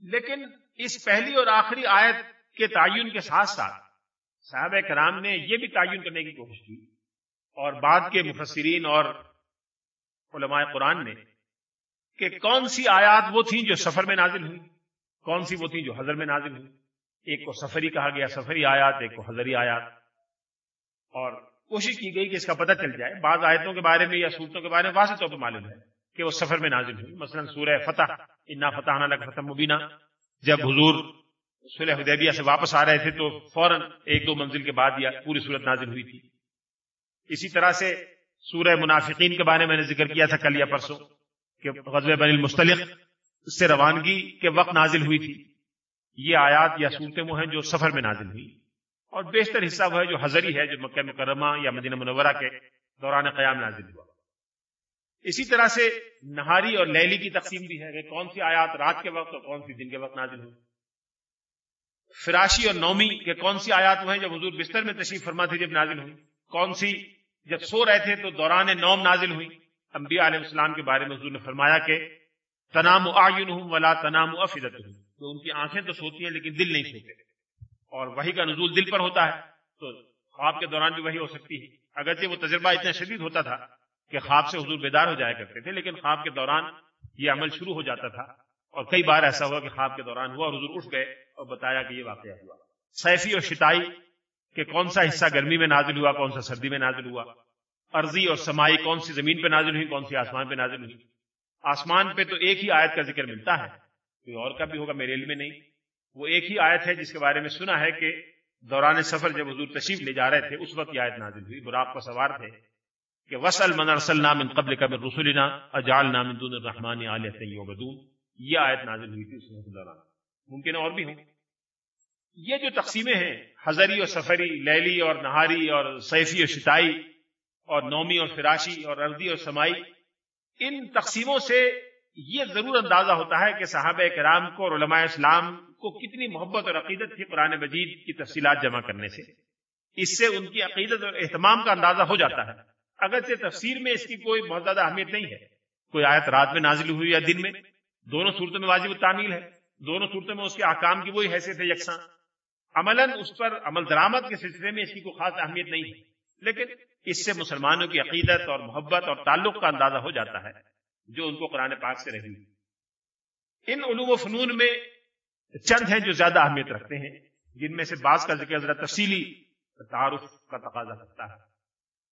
لیکن اس پہلی اور آخری آیت کے تعین کے ساتھ ساتھ صحابہ کرام نے یہ بھی تعین کرنے کی کوشش کی اور بعد کے مفسرین اور علماء قرآن نے کہ کون سی آیات وہ تھیں جو سفر میں نازل ہوئی کون سی وہ تھیں جو حضر میں نازل ہوئی ایک کو سفری کہا گیا، سفری آیات، ایک کو حضری آیات۔ اور کوشش کی گئی کہ اس کا پتہ چل جائے۔ بعض آیتوں کے بارے میں یا صورتوں کے بارے میں واضح طور پر معلوم ہے کہ وہ سفر میں نازل ہوئی مثلا سورہ فتح، انا فتح فتح مبینہ جب حضور سلح حدیبیہ سے واپس آ رہے تھے تو فوراً ایک دو منزل کے بعد یا پوری صورت نازل ہوئی تھی۔ اسی طرح سے سورہ منافقین کے بارے میں نے ذکر کیا تھا کل یا پرسوں کہ غزل بن المستلق سے روانگی کے وقت نازل ہوئی تھی۔ یہ آیات یا صورتیں وہ ہیں جو سفر میں نازل ہوئی۔ اور بیشتر حصہ وہ ہے جو حضری ہے، جو مکہ مکرمہ یا مدینہ منورہ کے دوران قیام نازل ہوا۔ اسی طرح سے نہاری اور لیلی کی تقسیم بھی ہے کہ کون سی آیات رات کے وقت اور کون سی دن کے وقت نازل ہوئی۔ فراشی اور نومی کے کون سی آیات وہ ہیں جب حضور بستر میں تشریف فرما تھے جب نازل ہوئی کون سی؟ جب سو رہے تھے تو دوران نوم نازل ہوئی انبیاء علیہ السلام کے بارے میں حضور نے فرمایا کہ تنام ولا تنام افیدت ہوں تو ان کی آنکھیں تو سوتی ہیں لیکن دل نہیں سوتے۔ اور وہی کا نزول دل پر ہوتا ہے۔ تو خواب کے دوران بھی وہی ہو سکتی ہے۔ اگرچہ وہ تجربہ اتنا شدید ہوتا تھا کہ خواب سے حضور بیدار ہو جایا کرتے تھے، لیکن خواب کے دوران یہ عمل شروع ہو جاتا تھا۔ اور کئی بار ایسا ہوا کہ خواب کے دوران ہوا اور حضور اٹھ گئے۔ اور بتایا کہ یہ واقعہ ہوا۔ سیفی اور شتائی کہ کون سا حصہ گرمی میں نازل ہوا، کون سا سردی میں نازل ہوا۔ ارضی اور سمائی کون سی زمین پہ نازل ہوئی، کون سی آسمان پہ نازل ہوئی۔ آسمان پہ تو ایک ہی آیت کا ذکر ملتا ہے۔ کوئی اور کا بھی ہوگا، میرے علم میں نہیں۔ وہ ایک ہی آیت ہے جس کے بارے میں سنا ہے کہ دوران سفر جب حضور تشریف لے جا رہے تھے، اس وقت یہ آیت نازل ہوئی۔ براق کو سوار تھے کہ وسل من ارسل نام ان قبل قبل رسولنا اجال نام دون الرحمان علیہ یہ آیت نازل ہوئی تھی اس وقت دوران۔ ممکن اور بھی ہوں۔ یہ جو تقسیمیں ہیں، حضری اور سفری، لیلی اور نہاری اور سیفی اور شتائی اور نومی اور فراشی اور اردی اور سمائی، ان تقسیموں سے یہ ضرور اندازہ ہوتا ہے کہ صحابہ کرام کو اور علماء اسلام کو کتنی محبت اور عقیدت تھی قرآن مجید کی تفصیلات جمع کرنے سے۔ اس سے ان کی عقیدت اور اہتمام کا اندازہ ہو جاتا ہے۔ اگرچہ تفسیر میں اس کی کوئی بہت زیادہ اہمیت نہیں ہے۔ کوئی آیت رات میں نازل ہوئی یا دن میں، دونوں صورتوں میں واجب تعمیل ہے۔ دونوں صورتوں میں اس کے احکام کی وہی حیثیت ہے یکساں عملاً اس پر عمل درامد کے سلسلے میں اس کی کوئی خاص اہمیت نہیں ہے، لیکن اس سے مسلمانوں کی عقیدت اور محبت اور تعلق کا اندازہ ہو جاتا ہے، جو ان کو قرآن پاک سے رہی۔ ان علوم و فنون میں چند ہیں جو زیادہ اہمیت رکھتے ہیں، جن میں سے بعض کا ذکر ذرا تفصیلی تعارف کا تقاضا کرتا ہے۔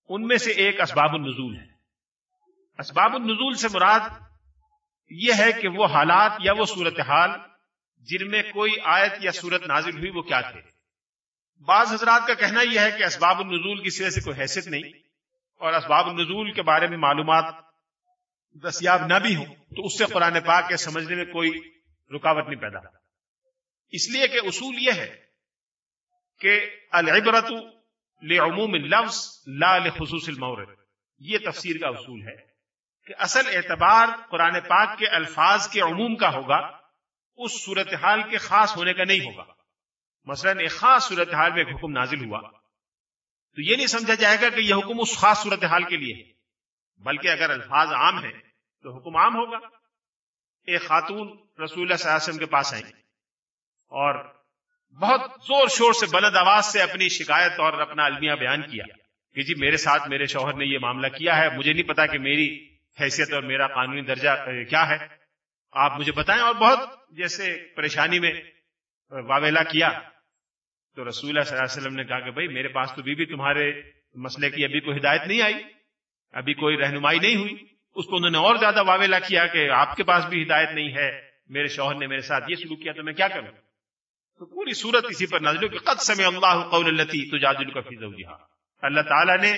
ان میں سے ایک اسباب النزول ہے۔ اسباب النزول سے مراد یہ ہے کہ وہ حالات یا وہ صورتحال جن میں کوئی آیت یا صورت نازل ہوئی، وہ کیا تھے؟ بعض حضرات کا کہنا یہ ہے کہ اسباب النزول کی سرے سے کوئی حیثیت نہیں، اور اسباب النزول کے بارے میں معلومات دستیاب نہ بھی ہوں، تو اس سے قرآن پاک کے سمجھنے میں کوئی رکاوٹ نہیں پیدا۔ اس لیے کہ اصول یہ ہے کہ العبرت لعموم اللفظ لا لخصوص المورد۔ یہ تفسیر کا اصول ہے کہ اصل اعتبار قرآن پاک کے الفاظ کے عموم کا ہوگا اس صورتحال کے خاص ہونے کا نہیں ہوگا۔ مثلا ایک خاص صورتحال میں ایک حکم نازل ہوا۔ تو یہ نہیں سمجھا جائے گا کہ یہ حکم اس خاص صورتحال کے لیے ہے۔ بلکہ اگر الفاظ عام ہیں تو حکم عام ہوگا۔ ایک خاتون رسول اللہ صلی اللہ علیہ وسلم کے پاس آئیں۔ اور بہت زور شور سے بلند آواز سے اپنی شکایت اور اپنا المیہ بیان کیا کہ جی میرے ساتھ میرے شوہر نے یہ معاملہ کیا ہے۔ مجھے نہیں پتا کہ میری حیثیت اور میرا قانونی درجہ کیا ہے۔ آپ مجھے بتائیں اور بہت جیسے پریشانی میں واویلا کیا تو رسول اللہ صلی اللہ علیہ وسلم نے کہا کہ بھائی میرے پاس تو بھی, بھی تمہارے مسئلے کی ابھی کوئی ہدایت نہیں آئی ابھی کوئی رہنمائی نہیں ہوئی۔ اس کو انہوں نے اور زیادہ واویلا کیا کہ آپ کے پاس بھی ہدایت نہیں ہے میرے شوہر نے میرے ساتھ یہ سلوک کیا تو میں کیا کروں؟ تو پوری صورت اسی پر نازل کہ قد سمع اللہ قول التي تجادلك في زوجها اللہ تعالیٰ نے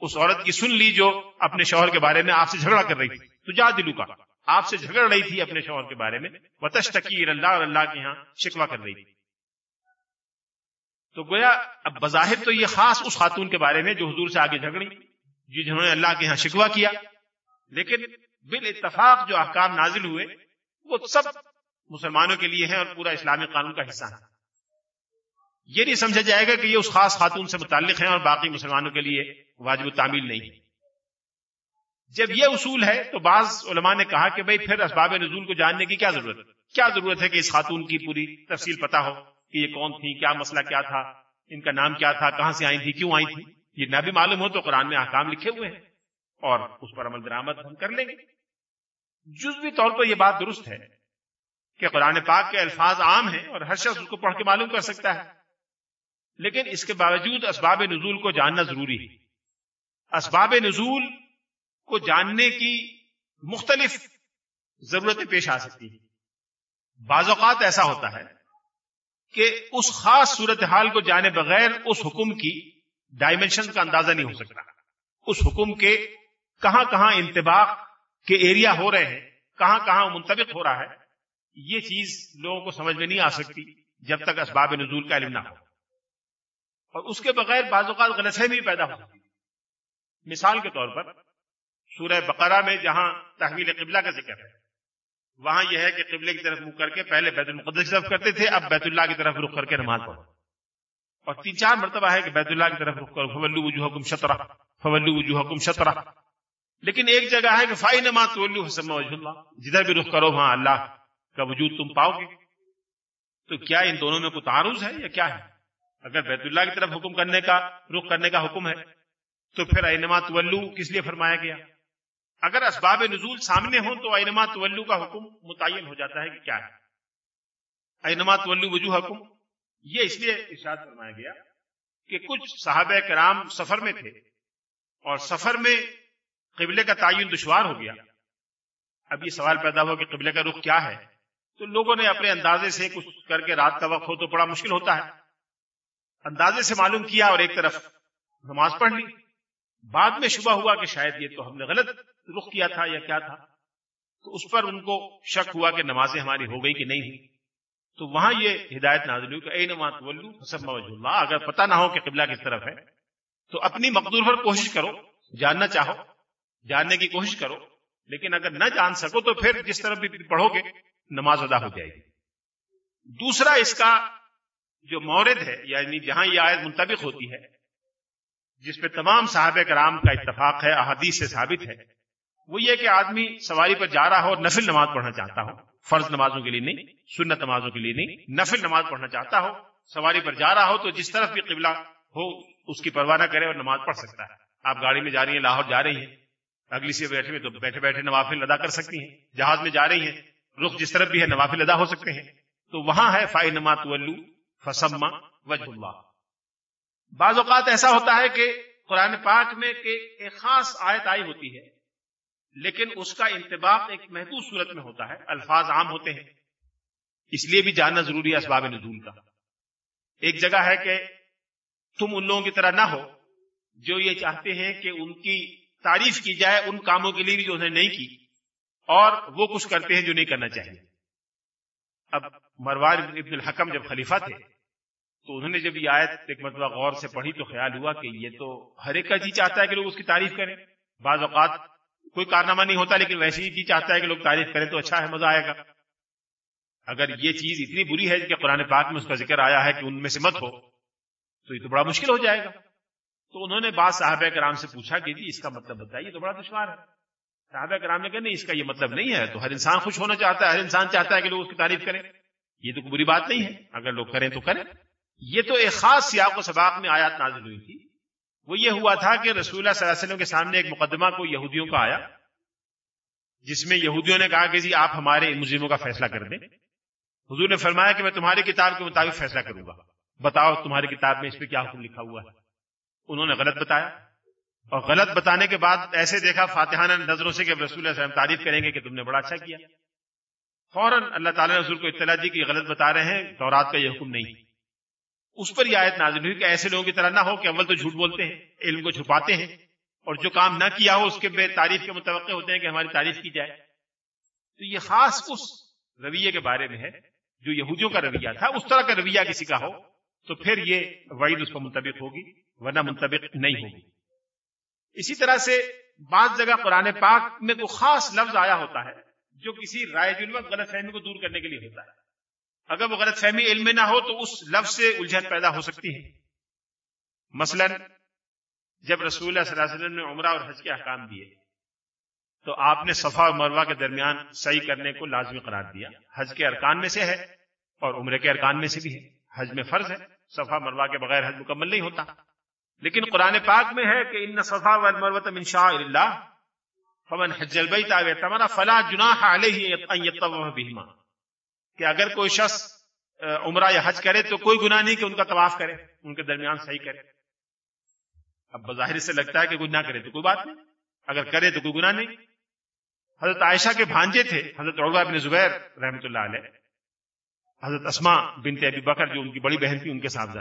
اس عورت کی سن لی جو اپنے شوہر کے بارے میں آپ سے جھگڑا کر رہی تھی تجادلك آپ سے جھگڑ رہی تھی اپنے شوہر کے بارے میں۔ وتشتکی اللہ اور اللہ کے ہاں شکوا کر رہی تھی۔ تو گویا اب بظاہر تو یہ خاص اس خاتون کے بارے میں جو حضور سے آگے جھگڑی جی جنہوں نے اللہ کے ہاں شکوا کیا۔ لیکن بال اتفاق جو احکام نازل ہوئے، وہ سب مسلمانوں کے لیے ہیں اور پورا اسلامی قانون کا حصہ ہے یہ نہیں سمجھا جائے گا کہ یہ اس خاص خاتون سے متعلق ہیں اور باقی مسلمانوں کے لیے واجب تعمیل نہیں۔ ہے جب یہ اصول ہے تو بعض علماء نے کہا کہ بھائی پھر اسباب نزول کو جاننے کی کیا ضرورت کیا ضرورت ہے کہ اس خاتون کی پوری تفصیل پتا ہو کہ یہ کون تھی کیا مسئلہ کیا تھا، ان کا نام کیا تھا، کہاں سے آئی تھی کیوں آئی تھی یہ نہ بھی معلوم ہو تو قرآن میں احکام لکھے ہوئے ہیں اور اس پر عمل درآمد ہم کر لیں گے۔ جزوی طور پر یہ بات درست ہے کہ قرآن پاک کے الفاظ عام ہیں اور ہر شخص اس کو پڑھ کے معلوم کر سکتا ہے، لیکن اس کے باوجود اسباب نزول کو جاننا ضروری ہے۔ اسباب نزول کو جاننے کی مختلف ضرورتیں پیش آ سکتی ہیں۔ بعض اوقات ایسا ہوتا ہے کہ اس خاص صورتحال کو جانے بغیر اس حکم کی ڈائمنشن کا اندازہ نہیں ہو سکتا۔ اس حکم کے کہاں کہاں انتباق کے ایریا ہو رہے ہیں، کہاں کہاں منطبق ہو رہا ہے، یہ چیز لوگوں کو سمجھ میں نہیں آ سکتی جب تک اسباب نزول کا علم نہ ہو۔ اور اس کے بغیر بعض اوقات غلط فہمی پیدا ہو مثال کے طور پر سورہ بقرہ میں جہاں تحویل قبلہ کا ذکر ہے۔ وہاں یہ ہے کہ قبلے کی طرف منہ کر کے پہلے بیت المقدس کی طرف کرتے تھے، اب بیت اللہ کی طرف رخ کر کے نماز پڑھو اور تین چار مرتبہ ہے کہ بیت اللہ کی طرف رخ کرو فولو وجوہ حکم شطرہ، فولو وجوہ حکم شطرہ۔ لیکن ایک جگہ ہے کہ فائی نماز حسم اللہ، جدھر بھی رخ کرو وہاں اللہ کا وجود تم پاؤ گے۔ تو کیا ان دونوں میں کوئی تعارض ہے یا کیا ہے؟ اگر بیت اللہ کی طرف حکم کرنے کا، رخ کرنے کا حکم ہے، تو پھر اینما تولو کس لیے فرمایا گیا؟ اگر اسباب نزول سامنے ہوں تو اینما تولو کا حکم متعین ہو جاتا ہے کہ کیا ہے؟ اینما تولو وجوہ حکم یہ اس لیے ارشاد فرمایا گیا کہ کچھ صحابہ کرام سفر میں تھے اور سفر میں قبلے کا تعین دشوار ہو گیا۔ اب یہ سوال پیدا ہوا کہ قبلے کا رخ کیا ہے؟ تو لوگوں نے اپنے اندازے سے کچھ کر کے رات کا وقت ہو تو بڑا مشکل ہوتا ہے۔ اندازے سے معلوم کیا اور ایک طرف نماز پڑھ لی۔ بعد میں شبہ ہوا کہ شاید یہ تو ہم نے غلط رخ کیا تھا یا کیا تھا، تو اس پر ان کو شک ہوا کہ نمازیں ہماری ہو گئی کہ نہیں ہوئی۔ تو وہاں یہ ہدایت نازل ہوئی کہ اے نماز ولو حسب اللہ، اگر پتہ نہ ہو کہ قبلہ کس طرف ہے، تو اپنی مقدور پر کوشش کرو، جاننا چاہو، جاننے کی کوشش کرو، لیکن اگر نہ جان سکو تو پھر جس طرف بھی پڑھو گے، نماز ادا ہو جائے گی۔ دوسرا اس کا جو مورد ہے یعنی جہاں یہ آیت منطبق ہوتی ہے جس پہ تمام صحابہ کرام کا اتفاق ہے، احادیث سے ثابت ہے۔ وہ یہ کہ آدمی سواری پر جا رہا ہو اور نفل نماز پڑھنا چاہتا ہو۔ فرض نمازوں کے لیے نہیں، سنت نمازوں کے لیے نہیں، نفل نماز پڑھنا چاہتا ہو۔ سواری پر جا رہا ہو تو جس طرف بھی قبلہ ہو، اس کی پرواہ نہ کرے اور نماز پڑھ سکتا ہے۔ آپ گاڑی میں جا رہی ہیں، لاہور جا رہی ہیں۔ اگلی سے بیٹھے ہوئے تو بیٹھے بیٹھے نوافل ادا کر سکتی ہیں۔ جہاز میں جا رہی ہیں، رخ جس طرف بھی ہے، نوافل ادا ہو سکتے ہیں۔ تو وہاں ہے فائی نمات فسما وجہ اللہ۔ بعض اوقات ایسا ہوتا ہے کہ قرآن پاک میں ایک خاص آیت آئی ہوتی ہے، لیکن اس کا انتباق ایک محدود صورت میں ہوتا ہے، الفاظ عام ہوتے ہیں۔ اس لیے بھی جاننا ضروری ہے اسباب نزول کا۔ ایک جگہ ہے کہ تم ان لوگوں کی طرح نہ ہو جو یہ چاہتے ہیں کہ ان کی تعریف کی جائے ان کاموں کے لیے بھی جو انہوں نے نہیں کی، اور وہ کچھ کرتے ہیں جو نہیں کرنا چاہیے۔ اب مروار ابن الحکم جب خلیفہ تھے تو انہوں نے جب یہ آیت ایک مطلب غور سے پڑھی تو خیال ہوا کہ یہ تو ہر ایک کا جی چاہتا ہے کہ لوگ اس کی تعریف کریں۔ بعض اوقات کوئی کارنامہ نہیں ہوتا لیکن ویسے ہی جی چاہتا ہے کہ لوگ تعریف کریں تو اچھا ہے، مزہ آئے گا۔ اگر یہ چیز اتنی بری ہے کہ قرآن پاک میں اس کا ذکر آیا ہے کہ ان میں سے مت ہو، تو یہ تو بڑا مشکل ہو جائے گا۔ تو انہوں نے بعض صاحب کرام سے پوچھا کہ جی اس کا مطلب بتائیے تو بڑا دشوار ہے۔ صاحب کرام نے کہا، نہیں، اس کا یہ مطلب نہیں ہے۔ تو ہر انسان خوش ہونا چاہتا ہے، ہر انسان چاہتا ہے کہ لوگ اس کی تعریف کریں۔ یہ تو کوئی بری بات نہیں ہے۔ اگر لوگ کریں تو کریں۔ یہ تو ایک خاص سیاق و سباق میں آیات نازل ہوئی تھی۔ وہ یہ ہوا تھا کہ رسول اللہ صلی اللہ علیہ وسلم کے سامنے ایک مقدمہ کو یہودیوں کا آیا، جس میں یہودیوں نے کہا کہ جی آپ ہمارے مجرموں کا فیصلہ کر دیں۔ حضور نے فرمایا کہ میں تمہاری کتاب کے مطابق فیصلہ کروں گا۔ بتاؤ تمہاری کتاب میں اس پہ کیا حکم لکھا ہوا ہے۔ انہوں نے غلط بتایا۔ اور غلط بتانے کے بعد ایسے دیکھا فاتحانہ نظروں سے کہ رسول اللہ وسلم تعریف کریں گے کہ تم نے بڑا اچھا کیا۔ فوراً اللہ تعالیٰ نے حضور کو اطلاع دی کہ یہ غلط بتا رہے ہیں، تورات کا یہ حکم نہیں۔ اس پر یہ آیت نازل ہوئی کہ ایسے لوگوں کی طرح نہ ہو کہ اول تو جھوٹ بولتے ہیں، علم کو چھپاتے ہیں اور جو کام نہ کیا ہو اس کے بے تعریف کے متوقع ہوتے ہیں کہ ہماری تعریف کی جائے۔ تو یہ خاص اس رویے کے بارے میں ہے جو یہودیوں کا رویہ تھا، اس طرح کا رویہ کسی کا ہو تو پھر یہ وعید اس کو منطبق ہوگی، ورنہ منطبق نہیں ہوگی۔ اسی طرح سے بعض جگہ قرآن پاک میں کوئی خاص لفظ آیا ہوتا ہے جو کسی رائے جلوت غلط فہمی کو دور کرنے کے لیے ہوتا ہے۔ اگر وہ غلط فہمی علم میں نہ ہو تو اس لفظ سے الجھن پیدا ہو سکتی ہے۔ مثلا، جب رسول اللہ صلی اللہ علیہ وسلم نے عمرہ اور حج کے احکام دیے، تو آپ نے صفا اور مروا کے درمیان صحیح کرنے کو لازمی قرار دیا۔ حج کے ارکان میں سے ہے اور عمرے کے ارکان میں سے بھی ہے۔ حج میں فرض ہے، صفا مروا کے بغیر حج مکمل نہیں ہوتا۔ لیکن قرآن پاک میں ہے کہ ان صفا مروت من شاء اللہ، فمن حج البیت تمہارا فلا جناح علیہ بہما کہ اگر کوئی شخص عمرہ یا حج کرے تو کوئی گناہ نہیں کہ ان کا طواف کرے، ان کے درمیان صحیح کرے۔ اب بظاہر سے لگتا ہے کہ کوئی نہ کرے تو کوئی بات نہیں۔ اگر کرے تو کوئی گناہ نہیں۔ حضرت عائشہ کے بھانجے تھے، حضرت عربہ بن زبیر رحمۃ اللہ علیہ۔ حضرت اسما بنت ابی بکر جو ان کی بڑی بہن تھی، ان کے ساتھ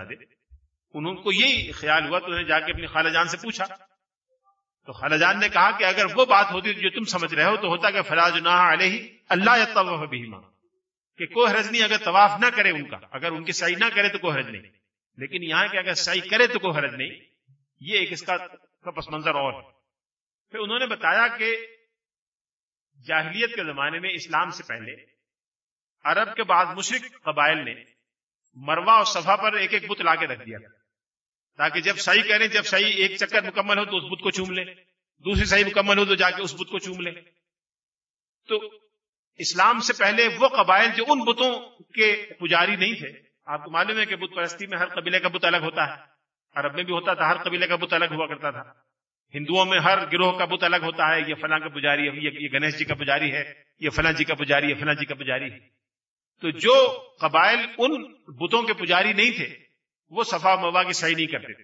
انہوں کو یہی خیال ہوا تو انہیں جا کے اپنی خالہ جان سے پوچھا۔ تو خالہ جان نے کہا کہ اگر وہ بات ہوتی جو تم سمجھ رہے ہو تو ہوتا کہ فراج نہ علیہ اللہ یا کہ کوئی حرج نہیں اگر طواف نہ کرے ان کا، اگر ان کی صحیح نہ کرے تو کوئی حرج نہیں لیکن یہاں کہ اگر صحیح کرے تو کوئی حرج نہیں یہ ایک اس کا پس منظر اور پھر انہوں نے بتایا کہ جاہلیت کے زمانے میں اسلام سے پہلے عرب کے بعد مشرق قبائل نے مروا اور صفا پر ایک ایک بت لا کے رکھ دیا، تاکہ جب صحیح کریں، جب صحیح ایک چکر مکمل ہو تو اس بت کو چوم لیں، دوسری صحیح مکمل ہو تو جا کے اس بت کو چوم لیں۔ تو اسلام سے پہلے وہ قبائل جو ان بتوں کے پجاری نہیں تھے۔ آپ کو معلوم ہے کہ بت پرستی میں ہر قبیلے کا بت الگ ہوتا ہے۔ عرب میں بھی ہوتا تھا، ہر قبیلے کا بت الگ ہوا کرتا تھا۔ ہندوؤں میں ہر گروہ کا بت الگ ہوتا ہے، یہ فلاں کا پجاری ہے، یہ گنیش جی کا پجاری ہے، یہ فلاں جی کا پجاری ہے، فلاں جی کا پجاری ہے۔ تو جو قبائل ان بتوں کے پجاری نہیں تھے، وہ صفا موا کی صحیح نہیں کرتے تھے۔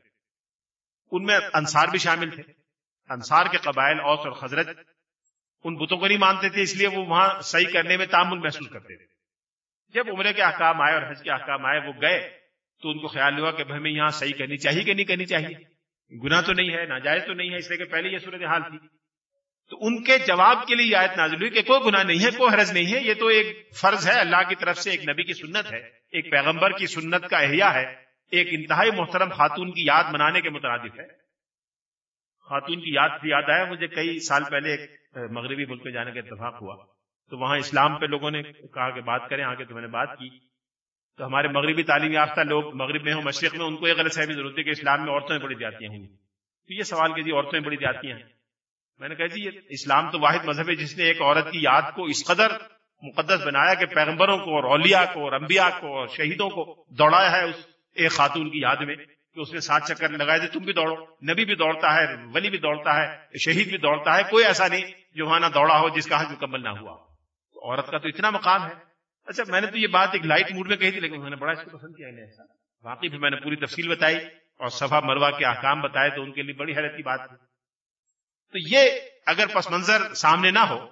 ان میں انصار بھی شامل تھے۔ انصار کے قبائل اوس اور خزرت ان بتوں کو نہیں مانتے تھے، اس لیے وہ وہاں صحیح کرنے میں تعمل محسوس کرتے تھے۔ جب عمرے کے احکام آئے اور حج کے احکام آئے، وہ گئے، تو ان کو خیال ہوا کہ ہمیں یہاں صحیح کرنی چاہیے کہ نہیں کرنی چاہیے۔ گناہ تو نہیں ہے، ناجائز تو نہیں ہے، اس لیے کہ پہلے یہ صورت حال تھی۔ تو ان کے جواب کے لیے آیت نازل ہوئی کہ کوئی گناہ نہیں ہے، کوئی حرض نہیں ہے، یہ تو ایک فرض ہے، اللہ کی طرف سے ایک نبی کی سنت ہے، ایک پیغمبر کی سنت کا احیاء ہے، ایک انتہائی محترم خاتون کی یاد منانے کے مترادف ہے۔ خاتون کی یاد یاد آیا مجھے کئی سال پہلے ایک مغربی ملک میں جانے کا اتفاق ہوا۔ تو وہاں اسلام پہ لوگوں نے کہا کہ بات کریں، آگے تو میں نے بات کی۔ تو ہمارے مغربی تعلیم یافتہ لوگ مغرب میں ہوں، مشرق میں ان کو یہ غلط صحیح ضرورت ہے کہ اسلام میں عورتیں بڑی جاتیاں ہوں تو یہ سوال کہ جی عورتیں بڑی جاتیاں ہیں۔ میں نے کہا جی یہ اسلام تو واحد مذہب ہے، جس نے ایک عورت کی یاد کو اس قدر مقدس بنایا کہ پیغمبروں کو اور اولیاء کو اور انبیاء کو اور شہیدوں کو دوڑایا ہے اس ایک خاتون کی یاد میں۔ کہ اس نے سات چکر لگائے تھے، تم بھی دوڑو، نبی بھی دوڑتا ہے، ولی بھی دوڑتا ہے، شہید بھی دوڑتا ہے، کوئی ایسا نہیں جو وہاں نہ دوڑا ہو، جس کا حج مکمل نہ ہوا عورت کا تو اتنا مقام ہے۔ اچھا میں نے تو یہ بات ایک لائٹ موڈ میں کہی تھی، لیکن میں نے بڑا اس کو پسند کیا ایسا۔ واقعی بھی میں نے پوری تفصیل بتائی اور صفا مروا کے احکام بتائے تو ان کے لیے بڑی حیرت کی بات تھی۔ تو یہ اگر پس منظر سامنے نہ ہو،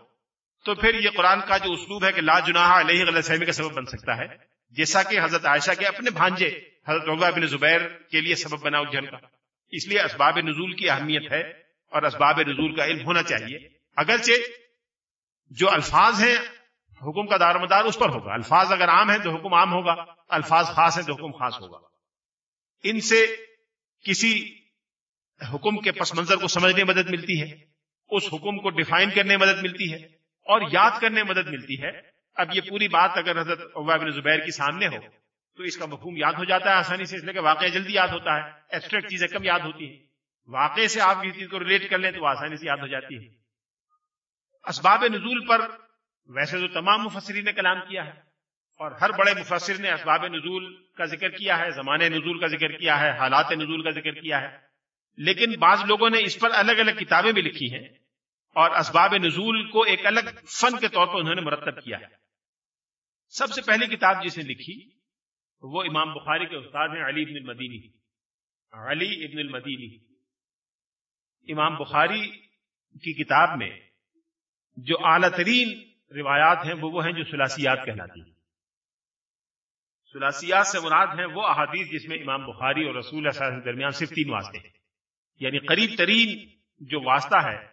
تو پھر یہ قرآن کا جو اسلوب ہے کہ لا جناح علیہ غلط فہمی کا سبب بن سکتا ہے، جیسا کہ حضرت عائشہ کے اپنے بھانجے حضرت عبا بن زبیر کے لیے سبب بنا الجھن کا۔ اس لیے اسباب نزول کی اہمیت ہے اور اسباب نزول کا علم ہونا چاہیے۔ اگرچہ جو الفاظ ہیں، حکم کا دار مدار اس پر ہوگا۔ الفاظ اگر عام ہیں تو حکم عام ہوگا، الفاظ خاص ہیں تو حکم خاص ہوگا۔ ان سے کسی حکم کے پس منظر کو سمجھنے میں مدد ملتی ہے، اس حکم کو ڈیفائن کرنے میں مدد ملتی ہے اور یاد کرنے میں مدد ملتی ہے۔ اب یہ پوری بات اگر حضرت بن زبیر کی سامنے ہو تو اس کا مفہوم یاد ہو جاتا ہے آسانی سے، اس لیے کہ واقع جلدی یاد ہوتا ہے ایبسٹریکٹ چیزیں کم یاد ہوتی ہیں۔ واقع سے آپ کسی چیز کو ریلیٹ کر لیں تو آسانی سے یاد ہو جاتی ہے اسباب نزول پر ویسے تو تمام مفسرین نے کلام کیا ہے اور ہر بڑے مفسر نے اسباب نزول کا ذکر کیا ہے، زمانے نزول کا ذکر کیا ہے، حالات نزول کا ذکر کیا ہے۔ لیکن بعض لوگوں نے اس پر الگ الگ کتابیں بھی لکھی ہیں اور اسباب نزول کو ایک الگ فن کے طور پر انہوں نے مرتب کیا ہے۔ سب سے پہلی کتاب جس نے لکھی وہ امام بخاری کے استاد ہیں علی ابن المدینی۔ علی ابن المدینی۔ امام بخاری کی کتاب میں جو اعلی ترین روایات ہیں وہ وہ ہیں جو سلاسیات کہلاتی ہیں۔ سلاسیات سے مراد ہیں وہ احادیث جس میں امام بخاری اور رسول کے درمیان صرف تین واسطے ہیں۔ یعنی قریب ترین جو واسطہ ہے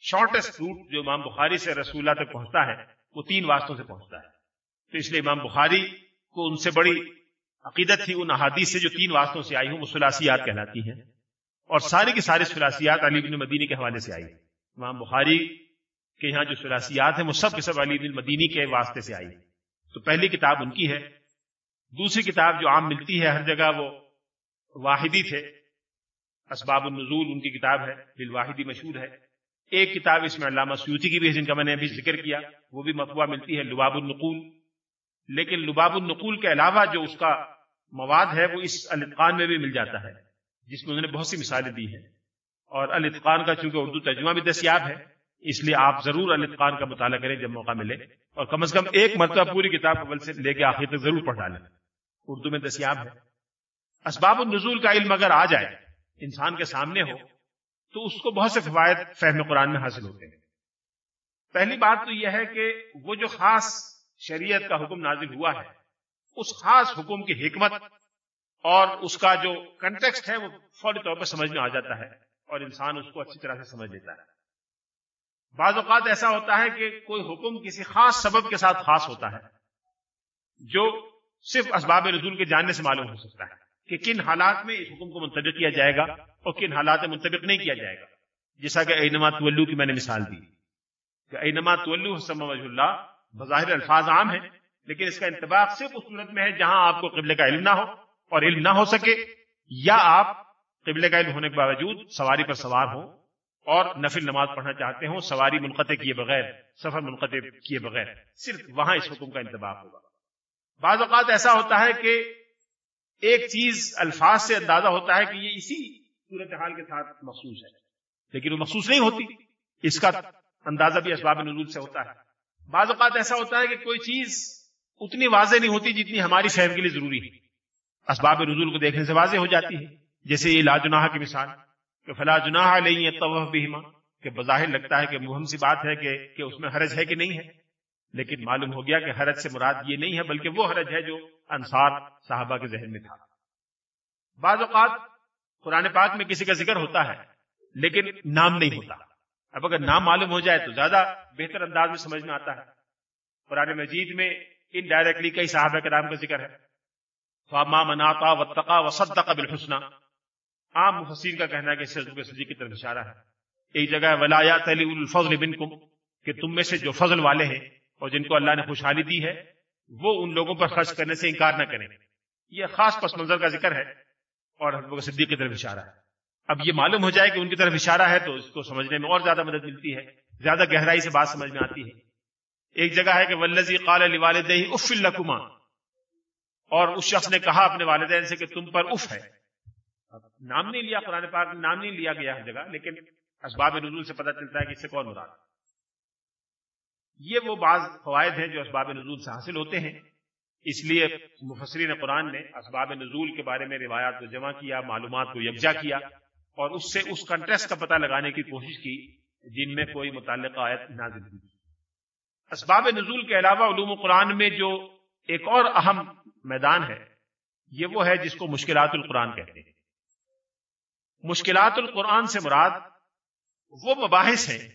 شارٹیسٹ روٹ جو امام بخاری سے رسول اللہ تک پہنچتا ہے، وہ تین واسطوں سے پہنچتا ہے۔ تو اس لیے امام بخاری کو ان سے بڑی عقیدت تھی ان احادیث سے جو تین واسطوں سے آئی ہوں، وہ سلاسیات کہلاتی ہیں۔ اور ساری کی ساری سلاسیات علی بن مدینی کے حوالے سے آئی۔ امام بخاری کہ یہاں جو سلاسیات ہیں، وہ سب کے سب علی بن مدینی کے واسطے سے آئی۔ تو پہلی کتاب ان کی ہے۔ دوسری کتاب جو عام ملتی ہے ہر جگہ، وہ واحدی تھے۔ اسباب النزول ان کی کتاب ہے دل واحدی مشہور ہے۔ ایک کتاب اس میں علامہ سیوتی کی بھی ہے، جن کا میں نے ابھی ذکر کیا، وہ بھی مقبوعہ ملتی ہے، لباب النقول۔ لیکن لباب النقول کے علاوہ جو اس کا مواد ہے، وہ اس الاتقان میں بھی مل جاتا ہے، جس میں انہوں نے بہت سی مثالیں دی ہیں۔ اور الاتقان کا چونکہ اردو ترجمہ بھی دستیاب ہے، اس لیے آپ ضرور الاتقان کا مطالعہ کریں جب موقع ملے۔ اور کم از کم ایک مرتبہ پوری کتاب اول سے لے کے آخر تک ضرور پڑھ ڈالیں اردو میں دستیاب ہے۔ اسباب النزول کا علم اگر آ جائے، انسان کے سامنے ہو، تو اس کو بہت سے فوائد فہم قرآن میں حاصل ہوتے ہیں۔ پہلی بات تو یہ ہے کہ وہ جو خاص شریعت کا حکم نازل ہوا ہے۔ اس خاص حکم کی حکمت اور اس کا جو کنٹیکسٹ ہے وہ فوری طور پر سمجھ میں آ جاتا ہے اور انسان اس کو اچھی طرح سے سمجھ لیتا ہے۔ بعض اوقات ایسا ہوتا ہے کہ کوئی حکم کسی خاص سبب کے ساتھ خاص ہوتا ہے جو صرف اسباب رضول کے جاننے سے معلوم ہو سکتا ہے کہ کن حالات میں اس حکم کو منتبق کیا جائے گا اور کن حالات میں منتبق نہیں کیا جائے گا۔ جیسا کہ اینما تولو کی میں نے مثال دی کہ اینما تولو حسم اللہ بظاہر الفاظ عام ہیں، لیکن اس کا انتباق صرف اس صورت میں ہے جہاں آپ کو قبل کا علم نہ ہو اور علم نہ ہو سکے، یا آپ قبل کا علم ہونے کے باوجود سواری پر سوار ہوں اور نفل نماز پڑھنا چاہتے ہوں، سواری منقطع کیے بغیر، سفر منقطع کیے بغیر، صرف وہاں اس حکم کا انتباہ ہوگا۔ بعض اوقات ایسا ہوتا ہے کہ ایک چیز الفاظ سے اندازہ ہوتا ہے کہ یہ اسی صورت حال کے ساتھ مخصوص ہے، لیکن وہ مخصوص نہیں ہوتی، اس کا اندازہ بھی اسباب نزول سے ہوتا ہے۔ بعض اوقات ایسا ہوتا ہے کہ کوئی چیز اتنی واضح نہیں ہوتی جتنی ہماری فہم کے لیے ضروری ہے۔ اسباب نزول کو دیکھنے سے واضح ہو جاتی ہے۔ جیسے یہ لاجناح کی مثال کہ فلا جناح علیہ طوف بہما کہ بظاہر لگتا ہے کہ مہم سی بات ہے کہ, کہ اس میں حرج ہے کہ نہیں ہے۔ لیکن معلوم ہو گیا کہ حرج سے مراد یہ نہیں ہے بلکہ وہ حرج ہے جو انصار صحابہ کے ذہن میں تھا۔ بعض اوقات قرآن پاک میں کسی کا ذکر ہوتا ہے لیکن نام نہیں ہوتا۔ اب اگر نام معلوم ہو جائے تو زیادہ بہتر انداز میں سمجھ میں آتا ہے۔ قرآن مجید میں انڈائریکٹلی کئی صحابہ کرام کا ذکر ہے۔ فاما مناتا و تقا و صدق بالحسنہ عام مفسرین کا کہنا ہے کہ سجد سجی کی طرف اشارہ ہے۔ ایک جگہ ولایات علی الفضل بنکم کہ تم میں سے جو فضل والے ہیں اور جن کو اللہ نے خوشحالی دی ہے، وہ ان لوگوں پر خرچ کرنے سے انکار نہ کریں۔ یہ خاص پس منظر کا ذکر ہے اور حضرت صدیق کی طرف اشارہ ہے۔ اب یہ معلوم ہو جائے کہ ان کی طرف اشارہ ہے تو اس کو سمجھنے میں اور زیادہ مدد ملتی ہے، زیادہ گہرائی سے بات سمجھ میں آتی ہے۔ ایک جگہ ہے کہ ولزی قال علی والدہ اف الکما اور اس شخص نے کہا اپنے والدین سے کہ تم پر اف ہے۔ نام نہیں لیا، قرآن پاک نام نہیں لیا گیا ہر جگہ، لیکن اسباب نزول سے پتہ چلتا ہے کہ اس سے کون مراد یہ وہ بعض فوائد ہیں جو اسباب نزول سے حاصل ہوتے ہیں۔ اس لیے مفسرین قرآن نے اسباب نزول کے بارے میں روایات کو جمع کیا، معلومات کو یکجا کیا۔ اور اس سے اس کنٹیسٹ کا پتہ لگانے کی کوشش کی جن میں کوئی متعلقہ آیت نازل ہوئی۔ اسباب نزول کے علاوہ علوم و قرآن میں جو ایک اور اہم میدان ہے، یہ وہ ہے جس کو مشکلات القرآن کہتے ہیں۔ مشکلات القرآن سے مراد وہ مباحث ہیں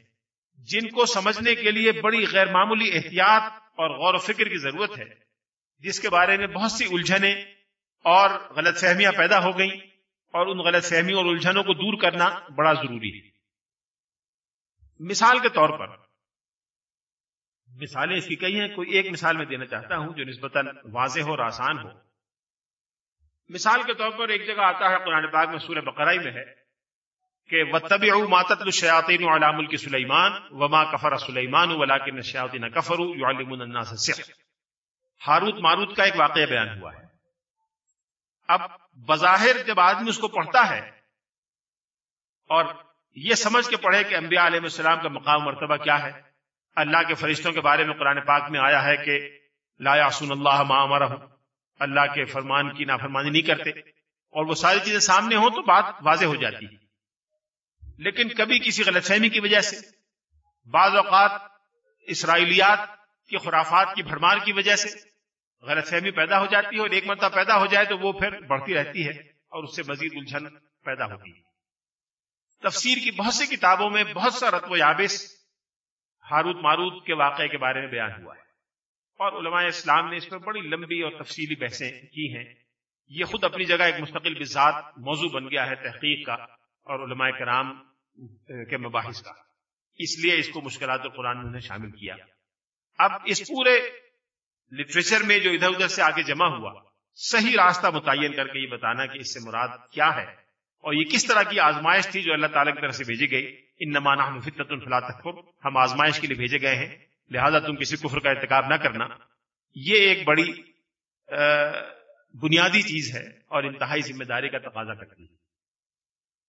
جن کو سمجھنے کے لیے بڑی غیر معمولی احتیاط اور غور و فکر کی ضرورت ہے، جس کے بارے میں بہت سی الجھنیں اور غلط فہمیاں پیدا ہو گئیں۔ اور ان غلط فہمیوں اور الجھنوں کو دور کرنا بڑا ضروری ہے۔ مثال کے طور پر، مثالیں اس کی کئی ہیں، کوئی ایک مثال میں دینا چاہتا ہوں جو نسبتاً واضح ہو اور آسان ہو۔ مثال کے طور پر ایک جگہ آتا ہے، قرآن پاک میں سورہ بقرائی میں ہے کہ وطب ماتت الشیاطین علام الک سلیمان وما کفر سلیمان ولا کے نشیاطین کفر ہاروت ماروت کا ایک واقعہ بیان ہوا ہے۔ اب بظاہر جب آدمی اس کو پڑھتا ہے اور یہ سمجھ کے پڑھے کہ انبیاء علیہ السلام کا مقام مرتبہ کیا ہے، اللہ کے فرشتوں کے بارے میں قرآن پاک میں آیا ہے کہ لا یاسون اللہ ما امرہم، اللہ کے فرمان کی نافرمانی نہیں کرتے، اور وہ ساری چیزیں سامنے ہوں تو بات واضح ہو جاتی ہے۔ لیکن کبھی کسی غلط فہمی کی وجہ سے، بعض اوقات اسرائیلیات کی خرافات کی بھرمار کی وجہ سے غلط فہمی پیدا ہو جاتی ہے اور ایک مرتبہ پیدا ہو جائے تو وہ پھر بڑھتی رہتی ہے اور اس سے مزید الجھن پیدا ہوتی ہے۔ تفسیر کی بہت سی کتابوں میں بہت سا رتو یابس ہاروت ماروت کے واقعے کے بارے میں بیان ہوا ہے۔ اور علماء اسلام نے اس پر بڑی لمبی اور تفصیلی بحثیں کی ہیں۔ یہ خود اپنی جگہ ایک مستقل بذات موضوع بن گیا ہے تحقیق کا اور علماء کرام کے مباحث کا۔ اس لیے اس کو مشکلات القرآن نے شامل کیا۔ اب اس پورے لٹریچر میں جو ادھر ادھر سے آگے جمع ہوا، صحیح راستہ متعین کر کے یہ بتانا کہ اس سے مراد کیا ہے۔ اور یہ کس طرح کی آزمائش تھی جو اللہ تعالیٰ کی طرف سے بھیجی گئی؟ ان نمانا فطت الفلا تکفر۔ ہم آزمائش کے لیے بھیجے گئے ہیں، لہذا تم کسی کفر کا ارتکاب نہ کرنا۔ یہ ایک بڑی بنیادی چیز ہے اور انتہائی ذمہ داری کا تقاضا کرتی ہے۔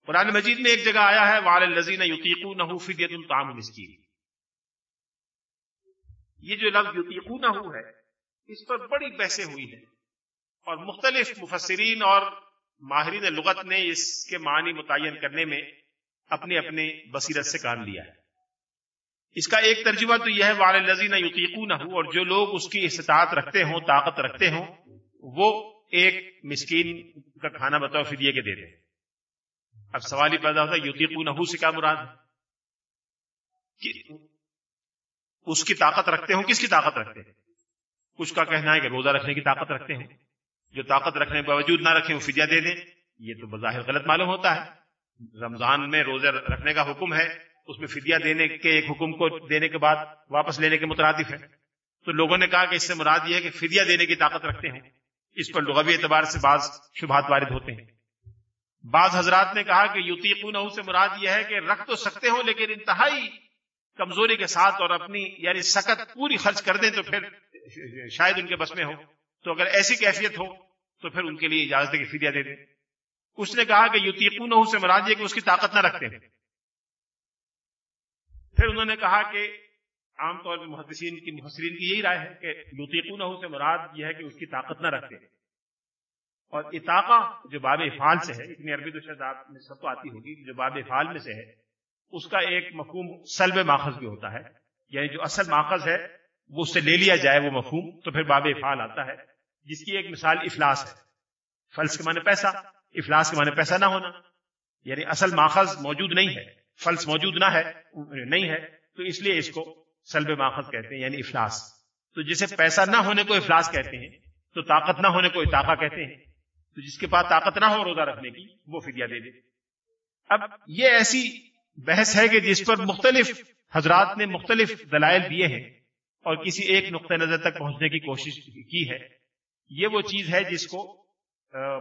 قرآن مجید میں ایک جگہ آیا ہے وال الزین یوتیقو نہ فدیت مسکین یہ جو لفظ یوتیقو نہ ہے اس پر بڑی بحثیں ہوئی ہیں۔ اور مختلف مفسرین اور ماہرین لغت نے اس کے معنی متعین کرنے میں اپنے اپنے بصیرت سے کام لیا ہے۔ اس کا ایک ترجمہ تو یہ ہے وال الزین یوتیقو نہ اور جو لوگ اس کی استطاعت رکھتے ہوں، طاقت رکھتے ہوں، وہ ایک مسکین کا کھانا بتاؤ فدیے کے دے دیں۔ اب سوال ہی پیدا ہوتا ہے یوتیقو نہ سے کیا مراد ہے؟ اس کی طاقت رکھتے ہوں، کس کی طاقت رکھتے ہیں؟ کچھ کا کہنا ہے کہ روزہ رکھنے کی طاقت رکھتے ہیں۔ جو طاقت رکھنے کے باوجود نہ رکھیں وہ فدیہ دے دیں۔ یہ تو بظاہر غلط معلوم ہوتا ہے۔ رمضان میں روزے رکھنے کا حکم ہے، اس میں فدیہ دینے کے ایک حکم کو دینے کے بعد واپس لینے کے مترادف ہے۔ تو لوگوں نے کہا کہ اس سے مراد یہ ہے کہ فدیہ دینے کی طاقت رکھتے ہیں۔ اس پر لغوی اعتبار سے بعض شبہات وارد ہوتے ہیں۔ بعض حضرات نے کہا کہ یوتیقون سے مراد یہ ہے کہ رکھ تو سکتے ہو لیکن انتہائی کمزوری کے ساتھ اور اپنی یعنی سکت پوری خرچ کر دیں تو پھر شاید ان کے بس میں ہو۔ تو اگر ایسی کیفیت ہو، تو پھر ان کے لیے اجازت کی فدیہ دے دیں۔ اس نے کہا کہ یوتیقون سے مراد یہ کہ اس کی طاقت نہ رکھتے۔ ہیں پھر انہوں نے کہا کہ عام طور پر محدثین کی محسرین کی یہی رائے ہے کہ لطیقون سے مراد یہ ہے کہ اس کی طاقت نہ رکھتے۔ اور اطاقہ جو باب افعال سے ہے اتنی عربی تو شاید آپ میں سب کو آتی ہوگی، جو باب افعال میں سے ہے، اس کا ایک مفہوم سلب ماخذ بھی ہوتا ہے۔ یعنی جو اصل ماخذ ہے وہ اس سے لے لیا جائے وہ مفہوم، تو پھر باب افعال آتا ہے۔ جس کی ایک مثال افلاس ہے۔ فلس کے معنی پیسہ، افلاس کے معنی پیسہ نہ ہونا۔ یعنی اصل ماخذ موجود نہیں ہے۔ فلس موجود نہ ہے، نہیں ہے۔ تو اس لیے اس کو سلب ماخذ کہتے ہیں یعنی افلاس۔ تو جسے پیسہ نہ ہونے کو افلاس کہتے ہیں، تو طاقت نہ ہونے کو اطاقہ کہتے ہیں۔ تو جس کے پاس طاقت نہ ہو روزہ رکھنے کی، وہ فدیہ دے دے۔ اب یہ ایسی بحث ہے کہ جس پر مختلف حضرات نے مختلف دلائل دیے ہیں۔ اور کسی ایک نقطۂ نظر تک پہنچنے کی کوشش کی ہے۔ یہ وہ چیز ہے جس کو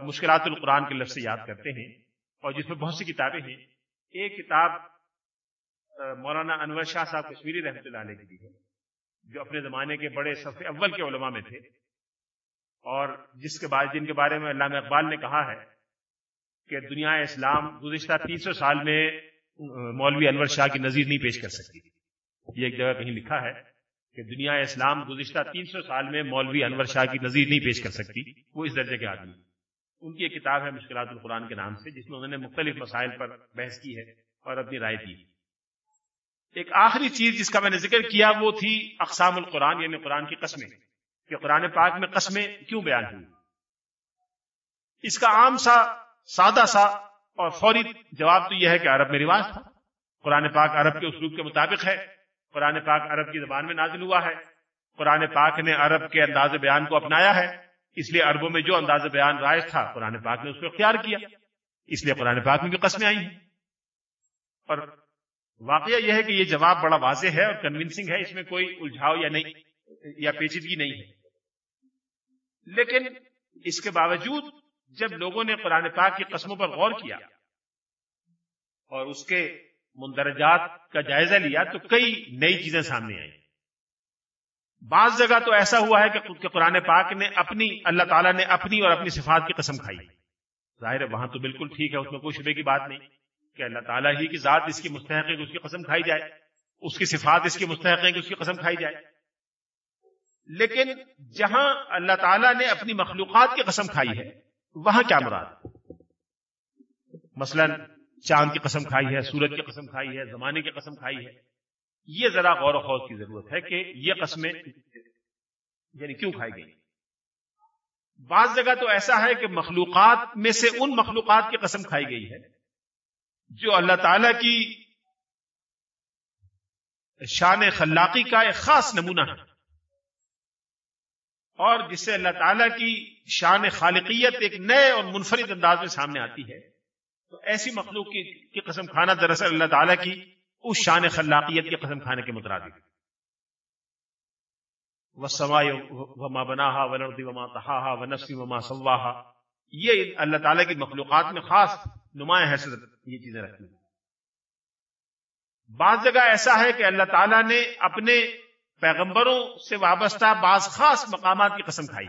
مشکلات القرآن کے لفظ سے یاد کرتے ہیں اور جس میں بہت سی کتابیں ہیں۔ ایک کتاب مولانا انور شاہ صاحب کشمیری رحمت اللہ علیہ کی ہے، جو اپنے زمانے کے بڑے صفحے اول کے علماء میں تھے۔ اور جس کے بعد جن کے بارے میں علامہ اقبال نے کہا ہے کہ دنیا اسلام گزشتہ تین سو سال میں مولوی انور شاہ کی نظیر نہیں پیش کر سکتی یہ ایک جگہ کہیں لکھا ہے۔ کہ دنیا اسلام گزشتہ تین سو سال میں مولوی انور شاہ کی نظیر نہیں پیش کر سکتی، وہ اس درجے کے آدمی ان کی ایک کتاب ہے مشکلات القرآن کے نام سے، جس میں انہوں نے مختلف مسائل پر بحث کی ہے اور اپنی رائے دی۔ ایک آخری چیز جس کا میں نے ذکر کیا، وہ تھی اقسام القرآن یعنی قرآن کی قسمیں، کہ قرآن پاک میں قسمیں کیوں بیان ہوئی؟ اس کا عام سا، سادہ سا اور فوری جواب تو یہ ہے کہ عرب میں رواج تھا۔ قرآن پاک عرب کے اسلوب کے مطابق ہے۔ قرآن پاک عرب کی زبان میں نازل ہوا ہے۔ قرآن پاک نے عرب کے انداز بیان کو اپنایا ہے۔ اس لیے عربوں میں جو انداز بیان رائج تھا، قرآن پاک نے اس کو اختیار کیا۔ اس لیے قرآن پاک میں بھی قسمیں آئی ہیں۔ اور واقعہ یہ ہے کہ یہ جواب بڑا واضح ہے اور کنونسنگ ہے۔ اس میں کوئی الجھاؤ یا نہیں، یا پیچیدگی نہیں ہے۔ لیکن اس کے باوجود جب لوگوں نے قرآن پاک کی قسموں پر غور کیا اور اس کے مندرجات کا جائزہ لیا تو کئی نئی چیزیں سامنے آئیں۔ بعض جگہ تو ایسا ہوا ہے کہ قرآن پاک نے اپنی، اللہ تعالیٰ نے اپنی اور اپنی صفات کی قسم کھائی۔ ظاہر ہے وہاں تو بالکل ٹھیک ہے، اس میں کوئی شبے کی بات نہیں کہ اللہ تعالیٰ ہی کی ذات اس کی مستحق ہے کہ اس کی قسم کھائی جائے، اس کی صفات اس کی مستحق ہے کہ اس کی قسم کھائی جائے۔ لیکن جہاں اللہ تعالیٰ نے اپنی مخلوقات کی قسم کھائی ہے، وہاں کیا مراد؟ مثلا چاند کی قسم کھائی ہے، سورج کی قسم کھائی ہے، زمانے کی قسم کھائی ہے۔ یہ ذرا غور و خوض کی ضرورت ہے کہ یہ قسمیں یعنی کیوں کھائی گئی؟ بعض جگہ تو ایسا ہے کہ مخلوقات میں سے ان مخلوقات کی قسم کھائی گئی ہے جو اللہ تعالی کی شان خلاقی کا ایک خاص نمونہ ہے اور جس سے اللہ تعالی کی شان خالقیت ایک نئے اور منفرد انداز میں سامنے آتی ہے۔ تو ایسی مخلوق کی قسم کھانا دراصل اللہ تعالیٰ کی اس شان خلاقیت کی قسم کھانے کے مترادف وما بنا وما تہا و وما سواہا یہ اللہ تعالیٰ کی مخلوقات میں خاص نمایاں حیثیت یہ چیزیں رکھتی بعض جگہ ایسا ہے کہ اللہ تعالیٰ نے اپنے پیغمبروں سے وابستہ بعض خاص مقامات کی قسم کھائی۔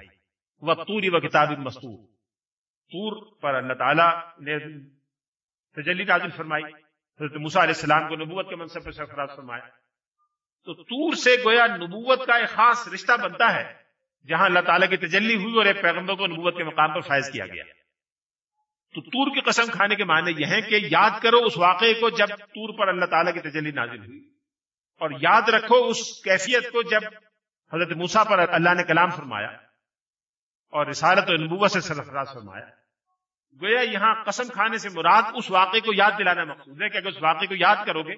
وہ توری و کتاب مستور تور پر اللہ تعالیٰ نے تجلی نازل فرمائی۔ حضرت موسیٰ علیہ السلام کو نبوت کے منصب پر سرفراز فرمایا۔ تو تور سے گویا نبوت کا ایک خاص رشتہ بنتا ہے، جہاں اللہ تعالیٰ کی تجلی ہوئی اور ایک پیغمبر کو نبوت کے مقام پر فائز کیا گیا۔ تو تور کی قسم کھانے کے معنی یہ ہے کہ یاد کرو اس واقعے کو جب تور پر اللہ تعالیٰ کی تجلی نازل ہوئی۔ اور یاد رکھو اس کیفیت کو جب حضرت موسا پر اللہ نے کلام فرمایا اور رسالت و نبوت سے سرفراز فرمایا۔ گویا یہاں قسم کھانے سے مراد اس واقعے کو یاد دلانا مقصود ہے کہ اگر اس واقعے کو یاد کرو گے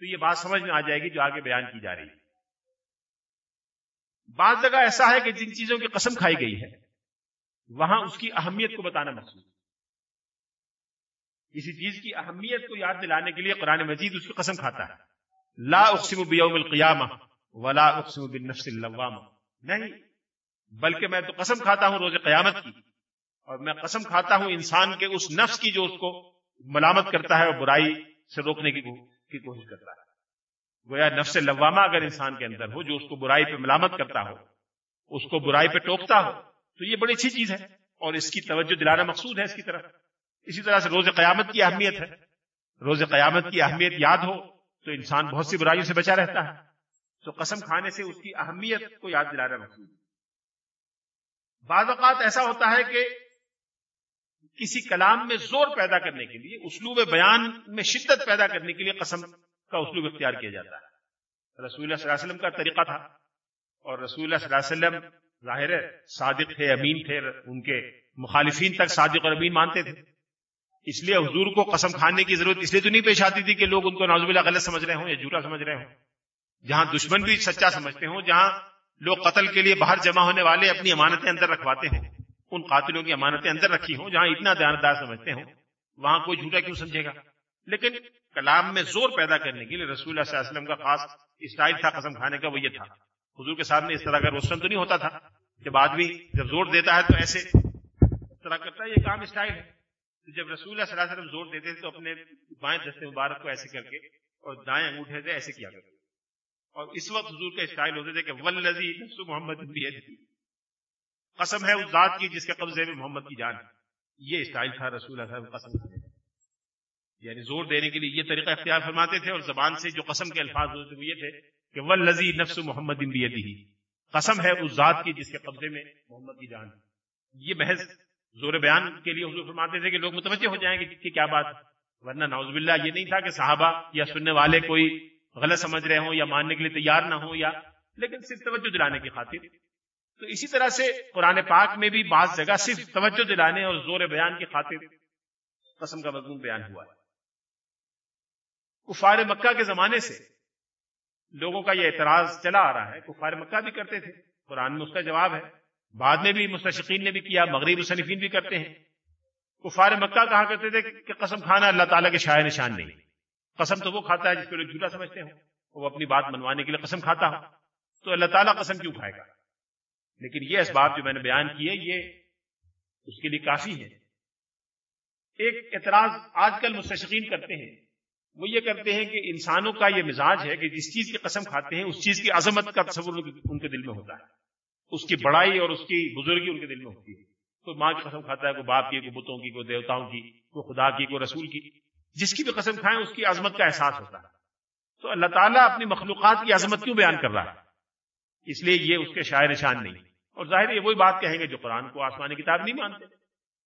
تو یہ بات سمجھ میں آ جائے گی جو آگے بیان کی جا رہی ہے۔ بعض جگہ ایسا ہے کہ جن چیزوں کی قسم کھائی گئی ہے، وہاں اس کی اہمیت کو بتانا مقصود کسی چیز کی اہمیت کو یاد دلانے کے لیے قرآن مجید اس کی قسم کھاتا ہے۔ لا اقسم بیوم القیامہ ولا اقسم بالنفس اللوامہ۔ نہیں، بلکہ میں تو قسم کھاتا ہوں روز قیامت کی۔ اور میں قسم کھاتا ہوں انسان کے اس نفس کی جو اس کو ملامت کرتا ہے اور برائی سے روکنے کی کوشش کرتا ہے۔ گویا نفس لوامہ اگر انسان کے اندر ہو، جو اس کو برائی پہ ملامت کرتا ہو، اس کو برائی پہ ٹوکتا ہو، تو یہ بڑی اچھی چیز ہے۔ اور اس کی توجہ دلانا مقصود ہے اس کی طرف۔ اسی طرح سے روز قیامت کی اہمیت ہے۔ روز قیامت کی اہمیت یاد ہو تو انسان بہت سی برائیوں سے بچا رہتا ہے۔ تو قسم کھانے سے اس کی اہمیت کو یاد دلانا مقصود بعض اوقات ایسا ہوتا ہے کہ کسی کلام میں زور پیدا کرنے کے لیے، اسلوب بیان میں شدت پیدا کرنے کے لیے قسم کا اسلوب اختیار کیا جاتا ہے۔ رسول اللہ صلی اللہ علیہ وسلم کا طریقہ تھا۔ اور رسول اللہ صلی اللہ علیہ وسلم ظاہر ہے، صادق تھے، امین تھے، ان کے مخالفین تک صادق اور امین مانتے تھے۔ اس لیے حضور کو قسم کھانے کی ضرورت اس لیے تو نہیں پیش آتی تھی کہ لوگ ان کو نازب اللہ غلط سمجھ رہے ہوں یا جھوٹا سمجھ رہے ہوں۔ جہاں دشمن بھی سچا سمجھتے ہوں، جہاں لوگ قتل کے لیے باہر جمع ہونے والے اپنی امانتیں اندر رکھواتے ہوں ان قاتلوں کی امانتیں اندر رکھی ہوں، جہاں اتنا دیانتدار سمجھتے ہوں، وہاں کوئی جھوٹا کیوں سمجھے گا؟ لیکن کلام میں زور پیدا کرنے کے لیے رسول اللہ صلی اللہ علیہ وسلم کا خاص اسٹائل تھا قسم کھانے کا، وہ یہ تھا۔ حضور کے سامنے اس طرح کا روشن تو نہیں ہوتا تھا۔ جب آدمی جب زور دیتا ہے تو ایسے اس طرح کرتا ہے، یہ کام اسٹائل ہے۔ تو جب رسول اللہ صلی اللہ علیہ وسلم زور دیتے تھے تو اپنے بائیں دستے مبارک کو ایسے کر کے اور دائیں انگوٹھے سے ایسے کیا کرتے اور اس وقت حضور کا اسٹائل ہوتے تھے کہ ولزی نفس محمد قسم ہے اس ذات کی جس کے قبضے میں محمد کی جان ہے۔ یہ اسٹائل تھا رسول اللہ علیہ وسلم قسم یعنی زور دینے کے لیے یہ طریقہ اختیار فرماتے تھے اور زبان سے جو قسم کے الفاظ ہوتے وہ یہ تھے کہ ولزی نفس محمد بیدی قسم ہے اس ذات کی جس کے قبضے میں محمد کی جان یہ محض زور بیان کے لیے حضور فرماتے تھے کہ لوگ متوجہ ہو جائیں گے کہ کیا بات ورنہ نوز باللہ یہ نہیں تھا کہ صحابہ یا سننے والے کوئی غلط سمجھ رہے ہوں یا ماننے کے لیے تیار نہ ہوں یا لیکن صرف توجہ دلانے کی خاطر۔ تو اسی طرح سے قرآن پاک میں بھی بعض جگہ صرف توجہ دلانے اور زور بیان کی خاطر قسم کا مضمون بیان ہوا ہے۔ کفار مکہ کے زمانے سے لوگوں کا یہ اعتراض چلا آ رہا ہے۔ کفار مکہ بھی کرتے تھے۔ قرآن میں اس کا جواب ہے۔ بعد میں بھی مستشقین نے بھی کیا، مغرب مصنفین بھی کرتے ہیں۔ کفار مکہ کہا کرتے تھے کہ قسم کھانا اللہ تعالیٰ کے شاعر نشان نہیں۔ قسم تو وہ کھاتا ہے جس کو لوگ جھوٹا سمجھتے ہوں۔ وہ اپنی بات منوانے کے لیے قسم کھاتا ہو تو اللہ تعالیٰ قسم کیوں کھائے گا؟ لیکن یہ اسباب جو میں نے بیان کیے یہ اس کے لیے کافی ہے۔ ایک اعتراض آج کل مستشقین کرتے ہیں۔ وہ یہ کرتے ہیں کہ انسانوں کا یہ مزاج ہے کہ جس چیز کی قسم کھاتے ہیں، اس چیز کی عظمت کا تصور ان کے دل میں ہوتا ہے۔ اس کی بڑائی اور اس کی بزرگی ان کے دل میں ہوتی ہے۔ کوئی ماں کی قسم کھاتا ہے، کوئی باپ کی، کوئی بتوں کی، کوئی دیوتاؤں کی، کوئی خدا کی، کوئی رسول کی۔ جس کی بھی قسم کھائیں، اس کی عظمت کا احساس ہوتا ہے۔ تو اللہ تعالیٰ اپنی مخلوقات کی عظمت کیوں بیان کر رہا ہے؟ اس لیے یہ اس کے شاعر نشان نہیں۔ اور ظاہر یہ وہی بات کہیں گے جو قرآن کو آسمانی کتاب نہیں مانتے،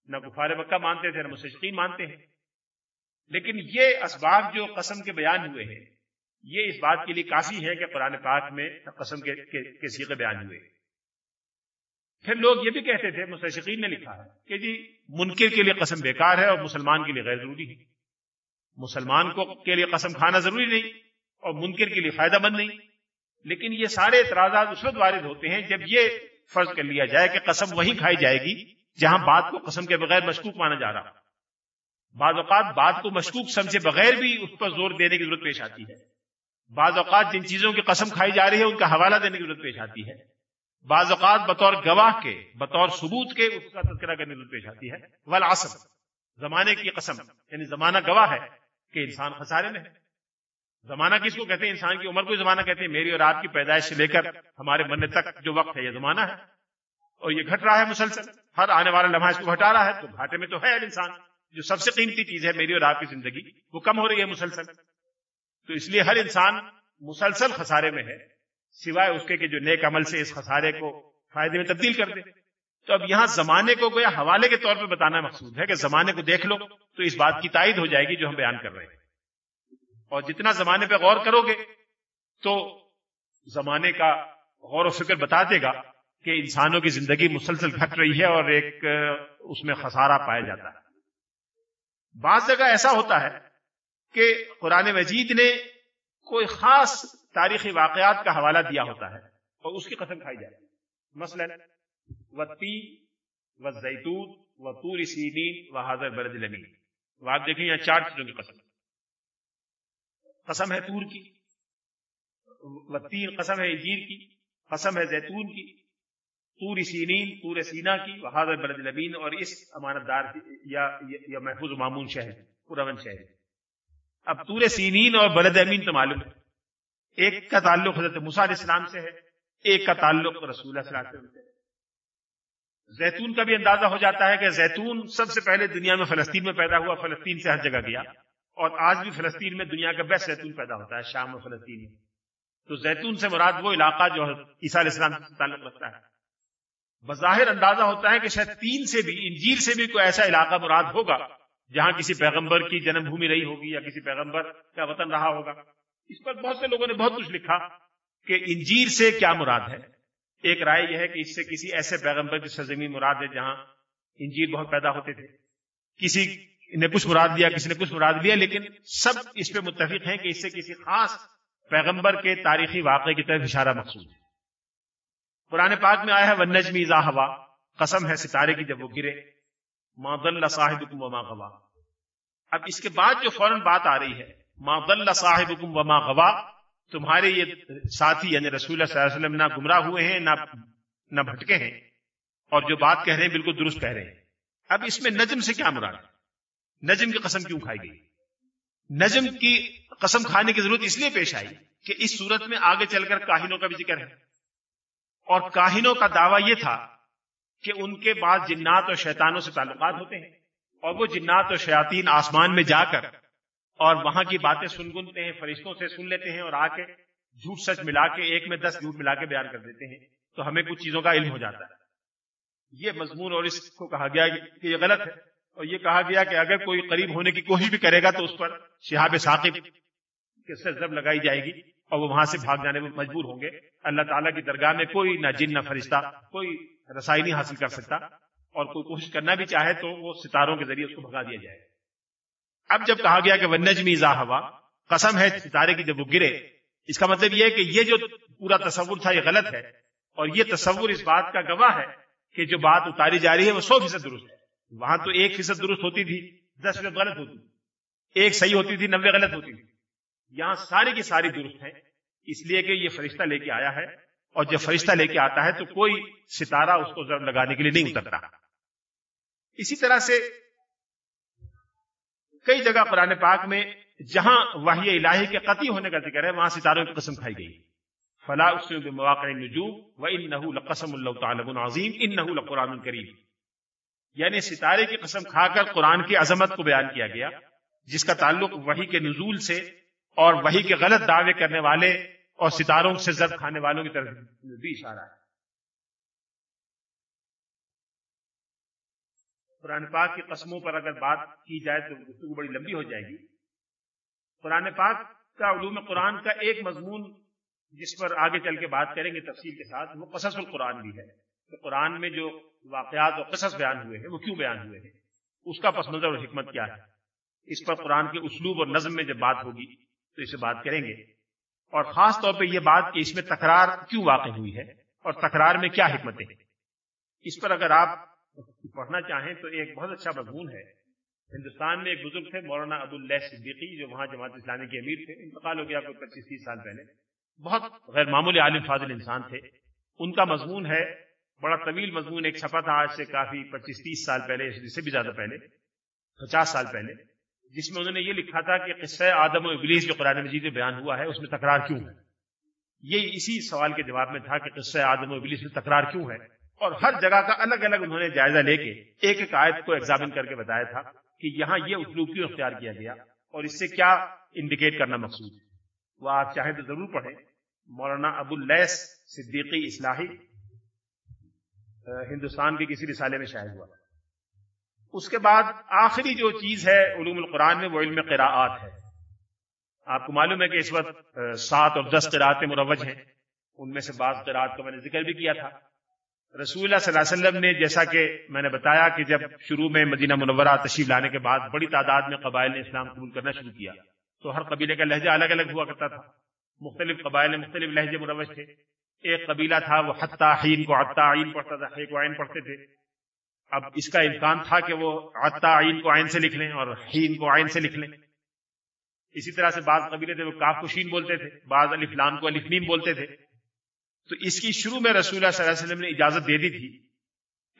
نہ کفار مکہ مانتے تھے، نہ مستقین مانتے ہیں۔ لیکن یہ اسباب جو قسم کے بیان ہوئے ہیں، یہ اس بات کے لیے کافی ہے کہ قرآن پاک میں قسم کے سیغے بیان ہوئے۔ پھر لوگ یہ بھی کہتے تھے مستشقین نے لکھا ہے کہ جی منکر کے لیے قسم بیکار ہے اور مسلمان کے لیے غیر ضروری ہے۔ مسلمان کو، کے لیے قسم کھانا ضروری نہیں اور منکر کے لیے فائدہ مند نہیں۔ لیکن یہ سارے اعتراضات اس وقت وارد ہوتے ہیں جب یہ فرض کر لیا جائے کہ قسم وہی کھائی جائے گی جہاں بات کو قسم کے بغیر مشکوک مانا جا رہا بعض اوقات بات کو مشکوک سمجھے بغیر بھی اس پر زور دینے کی ضرورت پیش آتی ہے۔ بعض اوقات جن چیزوں کی قسم کھائی جا رہی ہے ان کا حوالہ دینے کی ضرورت پیش آتی ہے۔ بعض اوقات بطور گواہ کے، بطور ثبوت کے اس کا تذکرہ کرنے کی ضرورت پیش آتی ہے۔ ولاسم زمانے کی قسم یعنی زمانہ گواہ ہے کہ انسان خسارے میں ہے۔ زمانہ کس کو کہتے ہیں؟ انسان کی عمر کو زمانہ کہتے ہیں۔ میری اور آپ کی پیدائش سے لے کر ہمارے مرنے تک جو وقت ہے، یہ زمانہ ہے۔ اور یہ گھٹ رہا ہے مسلسل۔ ہر آنے والا لمحہ اس کو گھٹا رہا ہے۔ تو گھاٹے میں تو ہے انسان۔ جو سب سے قیمتی چیز ہے میری اور آپ کی زندگی، وہ کم ہو رہی ہے مسلسل۔ تو اس لیے ہر انسان مسلسل خسارے میں ہے، سوائے اس کے کہ جو نیک عمل سے اس خسارے کو فائدے میں تبدیل کر دے۔ تو اب یہاں زمانے کو گویا حوالے کے طور پہ بتانا مقصود ہے کہ زمانے کو دیکھ لو تو اس بات کی تائید ہو جائے گی جو ہم بیان کر رہے ہیں۔ اور جتنا زمانے پہ غور کرو گے تو زمانے کا غور و فکر بتا دے گا کہ انسانوں کی زندگی مسلسل گھٹ رہی ہے اور ایک، اس میں خسارہ پایا جاتا ہے۔ بعض جگہ ایسا ہوتا ہے کہ قرآن مجید نے کوئی خاص تاریخی واقعات کا حوالہ دیا ہوتا ہے اور اس کی قسم کھائی جائے مثلا و تی و زیتون و تور سینین و حاضر برد لمین۔ وہ آپ دیکھیں، یہاں چار چیزوں کی قسم۔ قسم ہے تور کی و تین قسم ہے انجیر کی قسم ہے زیتون کی پوری سینین پورے سینا کی بہادر بلد نبین اور اس امانت دار یا, یا محفوظ معمون شہر پورا شہر۔ اب پورے سینین اور بلد امین تو معلوم ہے۔ ایک کا تعلق حضرت مساد اسلام سے ہے ایک کا تعلق رسول اللہ صلی اللہ علیہ وسلم سے زیتون کا بھی اندازہ ہو جاتا ہے کہ زیتون سب سے پہلے دنیا میں فلسطین میں پیدا ہوا فلسطین سے ہر جگہ گیا۔ اور آج بھی فلسطین میں دنیا کا بیسٹ زیتون پیدا ہوتا ہے، شام و فلسطین۔ میں تو زیتون سے مراد وہ علاقہ جو عیسیٰ علیہ السلام سے تعلق رکھتا ہے۔ بظاہر اندازہ ہوتا ہے کہ شاید تین سے بھی، انجیر سے بھی کوئی ایسا علاقہ مراد ہوگا جہاں کسی پیغمبر کی جنم بھومی رہی ہوگی یا کسی پیغمبر کا وطن رہا ہوگا۔ اس پر بہت سے لوگوں نے بہت کچھ لکھا کہ انجیر سے کیا مراد ہے۔ ایک رائے یہ ہے کہ اس سے کسی ایسے پیغمبر کی سرزمین مراد ہے جہاں انجیر بہت پیدا ہوتے تھے۔ کسی نے کچھ مراد لیا کسی نے کچھ مراد لیا لیکن سب اس پہ متفق ہیں کہ اس سے کسی خاص پیغمبر کے تاریخی واقعے کی طرف اشارہ مقصود ہے۔ قرآن پاک میں آیا ہے ون نجمی ہوا۔ قسم ہے ستارے کی، جب وہ گرے۔ ماد اللہ صاحب وما غوا۔ اب اس کے بعد جو فوراً بات آ رہی ہے ماد اللہ صاحب وما غوا۔ تمہارے یہ ساتھی یعنی رسول اللہ صلی اللہ علیہ وسلم، نہ گمراہ ہوئے ہیں، نہ نہ بھٹکے ہیں، اور جو بات کہہ رہے ہیں، بالکل درست کہہ رہے ہیں۔ اب اس میں نجم سے کیا مراد؟ نجم کی قسم کیوں کھائی گئی؟ نجم کی قسم کھانے کی ضرورت اس لیے پیش آئی کہ اس صورت میں آگے چل کر کاہنوں کا بھی ذکر ہے۔ اور کاہنوں کا دعویٰ یہ تھا کہ ان کے بعد جنات اور شیطانوں سے تعلقات ہوتے ہیں اور وہ جنات اور شیاطین آسمان میں جا کر اور وہاں کی باتیں سن گنتے ہیں، فرشتوں سے سن لیتے ہیں اور آ کے جھوٹ سچ ملا کے ایک میں دس جھوٹ ملا کے بیان کر دیتے ہیں تو ہمیں کچھ چیزوں کا علم ہو جاتا ہے۔ یہ مضمون اور اس کو کہا گیا کہ یہ غلط ہے۔ اور یہ کہا گیا کہ اگر کوئی قریب ہونے کی کوشش بھی کرے گا تو اس پر شہاب ثاقب کے سرزب لگائی جائے گی اور وہ وہاں سے بھاگ جانے میں مجبور ہوں گے۔ اللہ تعالیٰ کی درگاہ میں کوئی نہ جن نہ فرشتہ، کوئی رسائی نہیں حاصل کر سکتا۔ اور کوئی کوشش کرنا بھی چاہے تو وہ ستاروں کے ذریعے اس کو بھگا دیا جائے۔ اب جب کہا گیا کہ وہ نجمی ہوا قسم ہے ستارے کی جب وہ گرے۔ اس کا مطلب یہ ہے کہ یہ جو پورا تصور تھا، یہ غلط ہے۔ اور یہ تصور اس بات کا گواہ ہے کہ جو بات اتاری جا رہی ہے، وہ سو فیصد درست ہے۔ وہاں تو ایک فیصد درست ہوتی تھی، دس فیصد غلط ہوتی تھی۔ ایک صحیح ہوتی تھی نبے غلط ہوتی تھی۔ یہاں ساری کی ساری درست ہے اس لیے کہ یہ فرشتہ لے کے آیا ہے۔ اور جب فرشتہ لے کے آتا ہے تو کوئی ستارہ اس کو ضرب لگانے کے لیے نہیں اترتا۔ اسی طرح سے کئی جگہ قرآن پاک میں جہاں وحی الہی کے قطعی ہونے کا ذکر ہے، وہاں ستاروں کی قسم کھائی گئی۔ فلاح اس میں مواقع نجوم و ان نحول قسم اللہ تعالیٰ عظیم ان نحول قرآن کریم یعنی ستارے کی قسم کھا کر قرآن کی عظمت کو بیان کیا گیا، جس کا تعلق وہی کے نزول سے اور وہی کے غلط دعوے کرنے والے اور ستاروں سے زد کھانے والوں کی طرف بھی اشارہ ہے۔ قرآن پاک کی قسموں پر اگر بات کی جائے تو گفتگو بڑی لمبی ہو جائے گی۔ قرآن پاک کا علوم قرآن کا ایک مضمون جس پر آگے چل کے بات کریں گے تفصیل کے ساتھ، وہ قصص القرآن بھی ہے۔ کہ قرآن میں جو واقعات اور قصص بیان ہوئے ہیں، وہ کیوں بیان ہوئے ہیں؟ اس کا پس منظر اور حکمت کیا ہے؟ اس پر قرآن کے اسلوب اور نظم میں جب بات ہوگی تو اسے بات کریں گے۔ اور خاص طور پہ یہ بات کہ اس میں تکرار کیوں واقع ہوئی ہے اور تکرار میں کیا حکمتیں اس پر اگر آپ پڑھنا چاہیں تو ایک بہت اچھا مضمون ہے۔ ہندوستان میں ایک بزرگ تھے، مولانا ابو اللہ صدیقی، جو وہاں جماعت اسلامی کے امیر تھے۔ انتقال ہو گیا کوئی پچیس تیس سال پہلے۔ بہت غیر معمولی عالم فاضل انسان تھے۔ ان کا مضمون ہے بڑا طویل مضمون، ایک چھپا تھا آج سے کافی پچیس، تیس سال پہلے، اس سے بھی زیادہ پہلے، پچاس سال پہلے، جس میں انہوں نے یہ لکھا تھا کہ قصہ آدم و ابلیس جو قرآن مجید میں بیان ہوا ہے، اس میں تکرار کیوں ہے؟ یہ اسی سوال کے جواب میں تھا کہ قصہ آدم و ابلیس میں تکرار کیوں ہے؟ اور ہر جگہ کا الگ الگ انہوں نے جائزہ لے کے ایک ایک آیت کو ایگزامن کر کے بتایا تھا کہ یہاں یہ اسلوب کیوں اختیار کیا گیا اور اس سے کیا انڈیکیٹ کرنا مقصود ہے؟ وہ آپ چاہیں تو ضرور پڑھیں۔ مولانا ابو اللیس صدیقی اصلاحی ہندوستان کے کسی رسالے میں شاید ہوا۔ اس کے بعد آخری جو چیز ہے علوم القرآن میں، وہ علم قراءات ہے۔ آپ کو معلوم ہے کہ اس وقت سات اور دس قراءتیں مروج ہیں۔ ان میں سے بعض قراءت کا میں نے ذکر بھی کیا تھا۔ رسول اللہ صلی اللہ علیہ وسلم نے، جیسا کہ میں نے بتایا کہ جب شروع میں مدینہ منورہ تشریف لانے کے بعد بڑی تعداد میں قبائل نے اسلام قبول کرنا شروع کیا، تو ہر قبیلے کا لہجہ الگ الگ ہوا کرتا تھا۔ مختلف قبائل مختلف لہجے مروج تھے۔ ایک قبیلہ تھا، وہ حتہ حین کو عطا عین پڑھتا تھا حی کو عین پڑھتے تھے۔ اب اس کا امکان تھا کہ وہ عطا عین کو عین سے لکھ لیں اور حین کو عین سے لکھ لیں۔ اسی طرح سے بعض قبیلے تھے، وہ کاف کو شین بولتے تھے، بعض الفلام کو الفنیم بولتے تھے۔ تو اس کی شروع میں رسول اللہ صلی اللہ علیہ وسلم نے اجازت دے دی تھی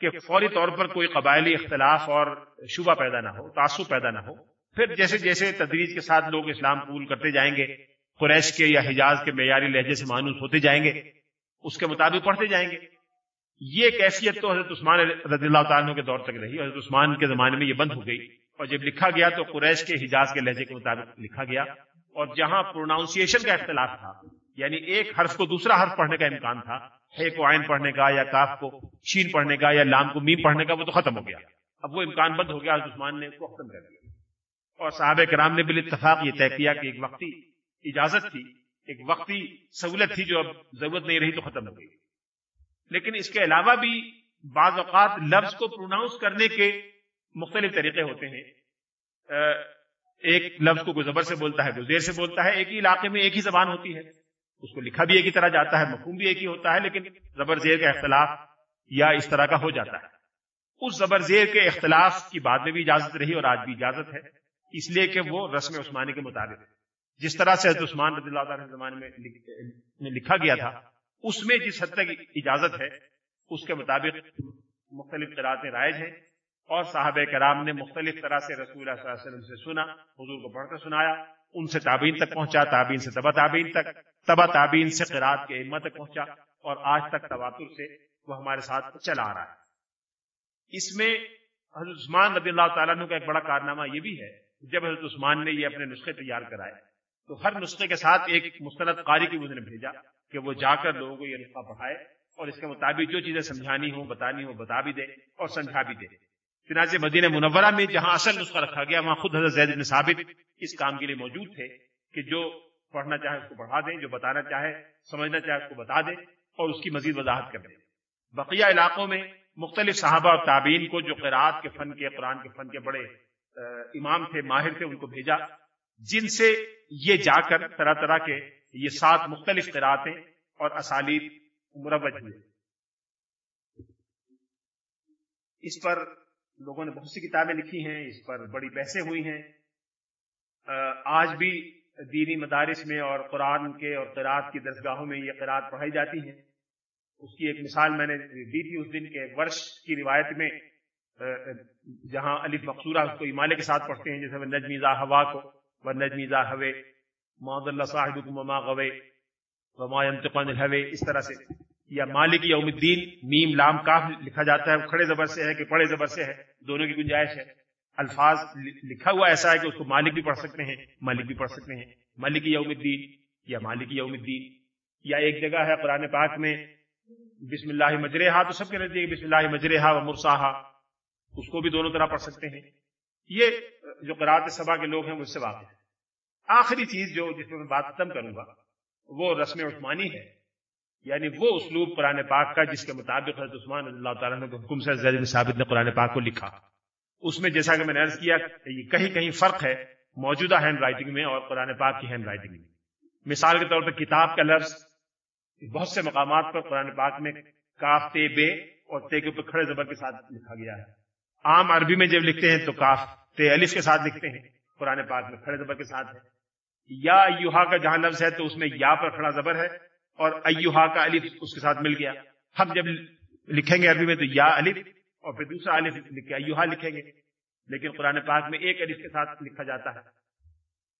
کہ فوری طور پر کوئی قبائلی اختلاف اور شبہ پیدا نہ ہو، تعصب پیدا نہ ہو۔ پھر جیسے جیسے تدریج کے ساتھ لوگ اسلام قبول کرتے جائیں گے، قریش کے یا حجاز کے معیاری لہجے سے مانوس ہوتے جائیں گے اس کے مطابق پڑھتے جائیں گے۔ یہ کیفیت تو حضرت عثمان رضی اللہ تعالیٰ کے دور تک رہی۔ حضرت عثمان کے زمانے میں یہ بند ہو گئی۔ اور جب لکھا گیا تو قریش کے حجاز کے لہجے کے مطابق لکھا گیا۔ اور جہاں پروناؤنسیشن کا اختلاف تھا یعنی ایک حرف کو دوسرا حرف پڑھنے کا امکان تھا، ہے کو آئین پڑھنے کا یا کاف کو شین پڑھنے کا یا لام کو میم پڑھنے کا، وہ تو ختم ہو گیا۔ اب وہ امکان بند ہو گیا عثمان نے اس کو ختم کر دیا۔ اور صحابہ کرام نے بال اتفاق یہ طے کیا کہ ایک وقتی اجازت تھی ایک وقتی سہولت تھی جو اب ضرورت نہیں رہی تو ختم ہو گئی۔ لیکن اس کے علاوہ بھی بعض اوقات لفظ کو پروناؤنس کرنے کے مختلف طریقے ہوتے ہیں۔ ایک لفظ کو کوئی زبر سے بولتا ہے کوئی زیر سے بولتا ہے، ایک ہی علاقے میں ایک ہی زبان ہوتی ہے۔ اس کو لکھا بھی ایک ہی طرح جاتا ہے، مفہوم بھی ایک ہی ہوتا ہے، لیکن زبر زیر کا اختلاف یا اس طرح کا ہو جاتا ہے۔ اس زبر زیر کے اختلاف کی بعد میں بھی اجازت رہی اور آج بھی اجازت ہے، اس لیے کہ وہ رسم عثمانی کے مطابق۔ جس طرح سے حضرت عثمان رضی اللہ تعالی زمانے میں لکھا گیا تھا، اس میں جس حد تک اجازت ہے، اس کے مطابق مختلف قرآتیں رائج ہیں اور صاحب کرام نے مختلف طرح سے رسول اللہ صلی اللہ علیہ وسلم سے سنا، حضور کو پڑھ کر سنایا، ان سے تابین تک پہنچا تابین سے تبا تابین تک تبا تابین سے قرآت کے امت تک پہنچا اور آج تک تواتر سے وہ ہمارے ساتھ چلا آ رہا ہے۔ اس میں حضرت عثمان رضی اللہ تعالیٰ کا ایک بڑا کارنامہ یہ بھی ہے، جب حضرت عثمان نے یہ اپنے نسخے تیار کرائے تو ہر نسخے کے ساتھ ایک مستند قاری کی نے بھیجا کہ وہ جا کر لوگوں کو یہ نسخہ پڑھائے اور اس کے مطابق جو چیزیں سمجھانی ہوں، بتانی ہوں، بتا بھی دے اور سمجھا بھی دے۔ چنانچہ مدینہ منورہ میں جہاں اصل نسخہ رکھا گیا، وہاں خود حضرت زید بن ثابت اس کام کے لیے موجود تھے کہ جو پڑھنا چاہے اس کو پڑھا دیں، جو بتانا چاہے، سمجھنا چاہے، اس کو بتا دیں اور اس کی مزید وضاحت کر دیں۔ بقیہ علاقوں میں مختلف صحابہ اور تابعین کو جو قرآت کے فن کے، قرآن کے فن کے بڑے امام تھے، ماہر تھے، ان کو بھیجا۔ جن سے یہ جا کر طرح طرح کے یہ سات مختلف قرآتیں اور اسالیب مروج ہوئے۔ اس پر لوگوں نے بہت سی کتابیں لکھی ہیں، اس پر بڑی بحثیں ہوئی ہیں۔ آج بھی دینی مدارس میں اور قرآن کے اور قرآت کی درسگاہوں میں یہ قرآت پڑھائی جاتی ہیں۔ اس کی ایک مثال میں نے دی تھی اس دن کے ورش کی روایت میں جہاں علی مقصورہ اس کو امالے کے ساتھ پڑھتے ہیں، جیسے وہ نجمیزا ہوا کو۔ وہ نجمیزا ہوے محمد اللہ صاحب مما غوے وما انتقان الحوے اس طرح سے۔ یا مالک یوم الدین، میم، لام، کاف لکھا جاتا ہے، وہ کھڑے زبر سے ہے کہ پڑے زبر سے ہے، دونوں کی گنجائش ہے۔ الفاظ لکھا ہوا ایسا ہے کہ اس کو مالک بھی پڑھ سکتے ہیں، مالک بھی پڑھ سکتے ہیں۔ مالک یوم الدین یا مالک یوم الدین۔ یا ایک جگہ ہے قرآن پاک میں، بسم اللہ مجرحا تو سب کے نزدیک بسم اللہ مجرحا و مرساہا۔ اس کو بھی دونوں طرح پڑھ سکتے ہیں۔ یہ جو قرآن سبا کے لوگ ہیں وہ اس سے واقع ہے آخری چیز جو جس میں میں بات ختم کروں گا، وہ رسم عثمانی ہے۔ یعنی وہ اسلوب قرآن پاک کا، جس کے مطابق حضرت عثمان اللہ تعالیٰ نے حکم سے ثابت نے قرآن پاک کو لکھا۔ اس میں جیسا کہ میں نے عرض کیا یہ کہیں کہیں فرق ہے، موجودہ ہینڈ رائٹنگ میں اور قرآن پاک کی ہینڈ رائٹنگ میں۔ مثال کے طور پر کتاب کا لفظ، بہت سے مقامات پر قرآن پاک میں کاف، تے، بے اور تے کے اوپر کھڑے زبر کے ساتھ لکھا گیا ہے۔ عام عربی میں جب لکھتے ہیں تو کاف تے الف کے ساتھ لکھتے ہیں۔ قرآن پاک میں کھڑے زبر کے ساتھ ہے۔ یا ایوہا کا جہاں لفظ ہے تو اس میں یا پر کھڑا زبر ہے اور ایوہا کا الف اس کے ساتھ مل گیا۔ ہم جب لکھیں گے عربی میں تو یا الف اور پھر دوسرا الف لکھ کے ایوہا لکھیں گے۔ لیکن قرآن پاک میں ایک الف کے ساتھ لکھا جاتا ہے۔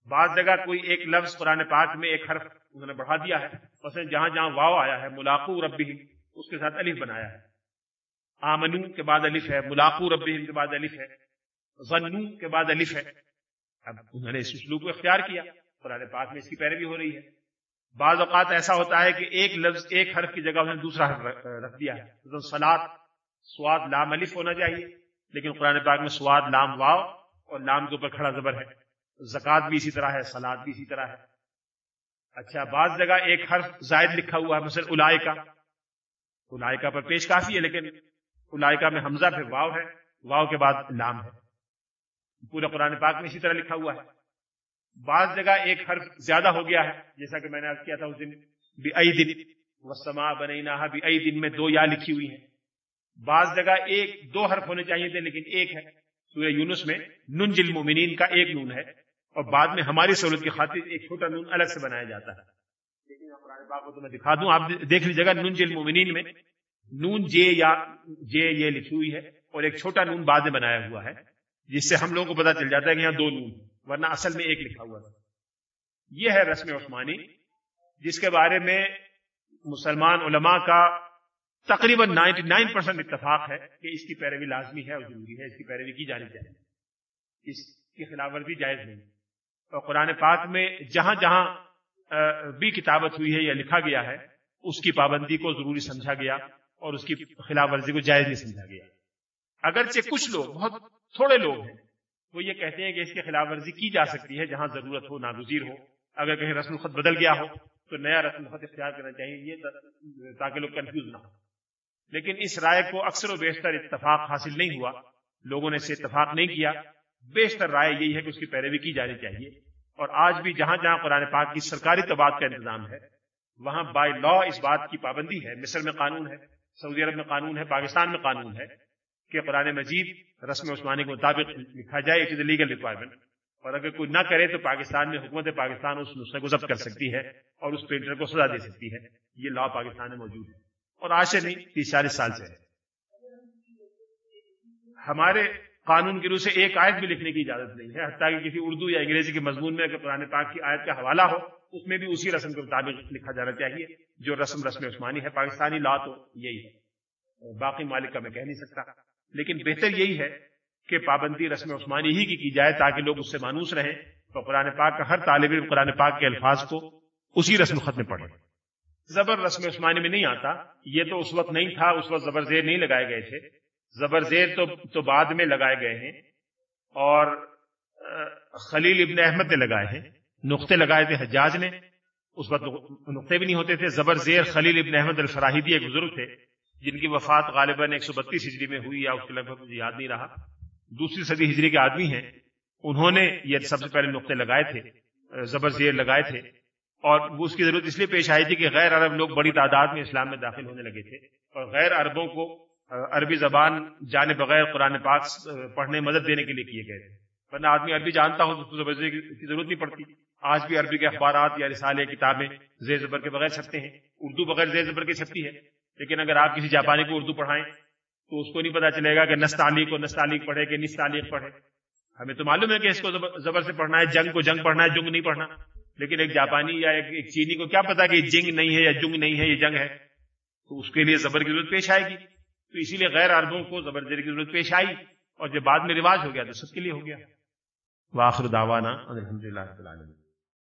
بعض جگہ کوئی ایک لفظ قرآن پاک میں ایک حرف انہوں نے بڑھا دیا ہے۔ مثلا جہاں جہاں واؤ آیا ہے، ملاقو ربی، اس کے ساتھ الف بنایا ہے۔ آمنو کے بعد الف ہے، ملاقو ربی کے بعد الف ہے غنو کے بعد الف ہے۔ اب انہوں نے اس اسلوب کو اختیار کیا، قرآن پاک میں اس کی پیروی ہو رہی ہے۔ بعض اوقات ایسا ہوتا ہے کہ ایک لفظ، ایک حرف کی جگہ انہوں نے دوسرا حرف رکھ دیا ہے۔ سلاد سواد، لام، الف ہونا چاہیے۔ لیکن قرآن پاک میں سواد، لام واؤ اور لام کے اوپر کھڑا زبر ہے۔ زکات بھی اسی طرح ہے سلاد بھی اسی طرح ہے۔ اچھا بعض جگہ ایک حرف زائد لکھا ہوا ہے، مثلا الائکا الائکا پر پیش کافی ہے، لیکن الائکا میں حمزہ پھر واؤ ہے واؤ کے بعد لام ہے۔ پورے قرآن پاک میں اسی طرح لکھا ہوا ہے۔ بعض جگہ ایک حرف زیادہ ہو گیا ہے، جیسا کہ میں نے کیا تھا اس دن بھی ائی دن وسما بنینا بھی ائی دن میں دو یا لکھی ہوئی ہیں۔ بعض جگہ ایک دو حرف ہونے چاہیے تھے، لیکن ایک ہے۔ سورہ یونس میں نن جل مومنین کا ایک نون ہے، اور بعد میں ہماری سہولت کی خاطر ایک چھوٹا نون الگ سے بنایا جاتا ہے۔ کو تو میں دکھا دوں، آپ دیکھ لیجیے گا نن جل مومنین میں نون جے یا جے یہ لکھی ہوئی ہے اور ایک چھوٹا نون بعد میں بنایا ہوا ہے، جس سے ہم لوگوں کو پتا چل جاتا ہے کہ یہاں دو نون ورنہ اصل میں ایک لکھا ہوا تھا یہ ہے رسم عثمانی، جس کے بارے میں مسلمان علماء کا تقریباً نائنٹی نائن پرسینٹ اتفاق ہے کہ اس کی پیروی لازمی ہے اور ضروری ہے، اس کی پیروی کی جانی چاہیے۔ اس کی خلاف ورزی جائز نہیں۔ اور قرآن پاک میں جہاں جہاں بھی کتابت ہوئی ہے یا لکھا گیا ہے، اس کی پابندی کو ضروری سمجھا گیا۔ اور اس کی خلاف ورزی کو جائز نہیں سمجھا گیا۔ اگرچہ کچھ لوگ، بہت تھوڑے لوگ ہیں، وہ یہ کہتے ہیں کہ اس کی خلاف ورزی کی جا سکتی ہے جہاں ضرورت ہو، ناگزیر ہو۔ اگر کہیں رسم الخط بدل گیا ہو، تو نیا رسم الخط اختیار کرنا چاہیے، یہ تاکہ لوگ کنفیوز نہ ہو لیکن اس رائے کو اکثر و بیشتر اتفاق حاصل نہیں ہوا۔ لوگوں نے اسے اتفاق نہیں کیا۔ بیشتر رائے یہی ہے کہ اس کی پیروی کی جانی چاہیے۔ اور آج بھی جہاں جہاں قرآن پاک کی سرکاری تباد کا انتظام ہے، وہاں بائی لا اس بات کی پابندی ہے مصر میں قانون ہے۔ سعودی عرب میں قانون ہے، پاکستان میں قانون ہے کہ قرآن مجید رسم عثمانی کے مطابق لکھا جائے، اٹ از لیگل ریکوائرمنٹ اور اگر کوئی نہ کرے تو پاکستان میں حکومت پاکستان اس نسخے کو ضبط کر سکتی ہے اور اس پرنٹر کو سزا دے سکتی ہے۔ یہ لا پاکستان میں موجود ہے۔ اور آج سے نہیں تیس چالیس سال سے ہے۔ ہمارے قانون کی روح سے ایک آیت بھی لکھنے کی اجازت نہیں ہے۔ حتیٰ کہ کسی اردو یا انگریزی کے مضمون میں اگر قرآن پاک کی آیت کا حوالہ ہو اس میں بھی اسی رسم کے مطابق لکھا جانا چاہیے، جو رسم رسم عثمانی ہے، پاکستانی لا تو یہی ہے۔ باقی مالک کا میں کہہ نہیں سکتا۔ لیکن بہتر یہی ہے کہ پابندی رسم عثمانی ہی کی کی جائے تاکہ لوگ اس سے مانوس رہیں تو قرآن پاک کا ہر طالب علم قرآن پاک کے الفاظ کو اسی رسم خط میں پڑھے۔ زبر رسم عثمانی میں نہیں آتا، یہ تو اس وقت نہیں تھا، اس وقت زبر زیر نہیں لگائے گئے تھے۔ زبر زیر تو تو بعد میں لگائے گئے ہیں اور خلیل ابن احمد نے لگائے ہیں۔ نقطے لگائے تھے حجاج نے۔ اس وقت نقطے بھی نہیں ہوتے تھے۔ زبر زیر خلیل ابن احمد الفراہیدی ایک بزرگ تھے، جن کی وفات غالباً ایک سو بتیس ہجری میں ہوئی یا اس کے لگ بھگ مجھے یاد نہیں رہا۔ دوسری صدی ہجری کے آدمی ہیں۔ انہوں نے یہ سب سے پہلے نقطے لگائے تھے، زبر زیر لگائے تھے۔ اور وہ اس کی ضرورت اس لیے پیش آئی تھی کہ غیر عرب لوگ بڑی تعداد میں اسلام میں داخل ہونے لگے تھے۔ اور غیر عربوں کو عربی زبان جانے بغیر قرآن پاک پڑھنے مدد دینے کے لیے کیے گئے تھے۔ ورنہ آدمی عربی جانتا ہو تو زبر زیر کی ضرورت نہیں پڑتی۔ آج بھی عربی کے اخبارات یا رسالے کتابیں زیر زبر کے بغیر چھپتے ہیں۔ اردو بغیر زیر زبر کے چھپتی ہے۔ لیکن اگر آپ کسی جاپانی کو اردو پڑھائیں تو اس کو نہیں پتا چلے گا کہ نستعلیق کو نستعلیق پڑھے کہ نستعلیق پڑھے۔ ہمیں تو معلوم ہے کہ اس کو زبر سے پڑھنا ہے، جنگ کو جنگ پڑھنا ہے، جنگ نہیں پڑھنا۔ لیکن ایک جاپانی یا ایک چینی کو کیا پتا کہ جنگ نہیں ہے یا جنگ نہیں ہے، یہ جنگ ہے۔ تو اس کے لیے زبر کی ضرورت پیش آئے گی۔ تو اسی لیے غیر عربوں کو زبر زیر کی ضرورت پیش آئی اور جب بعد میں رواج ہو گیا تو سب کے لیے ہو گیا۔ واخر دعوانا الحمد للہ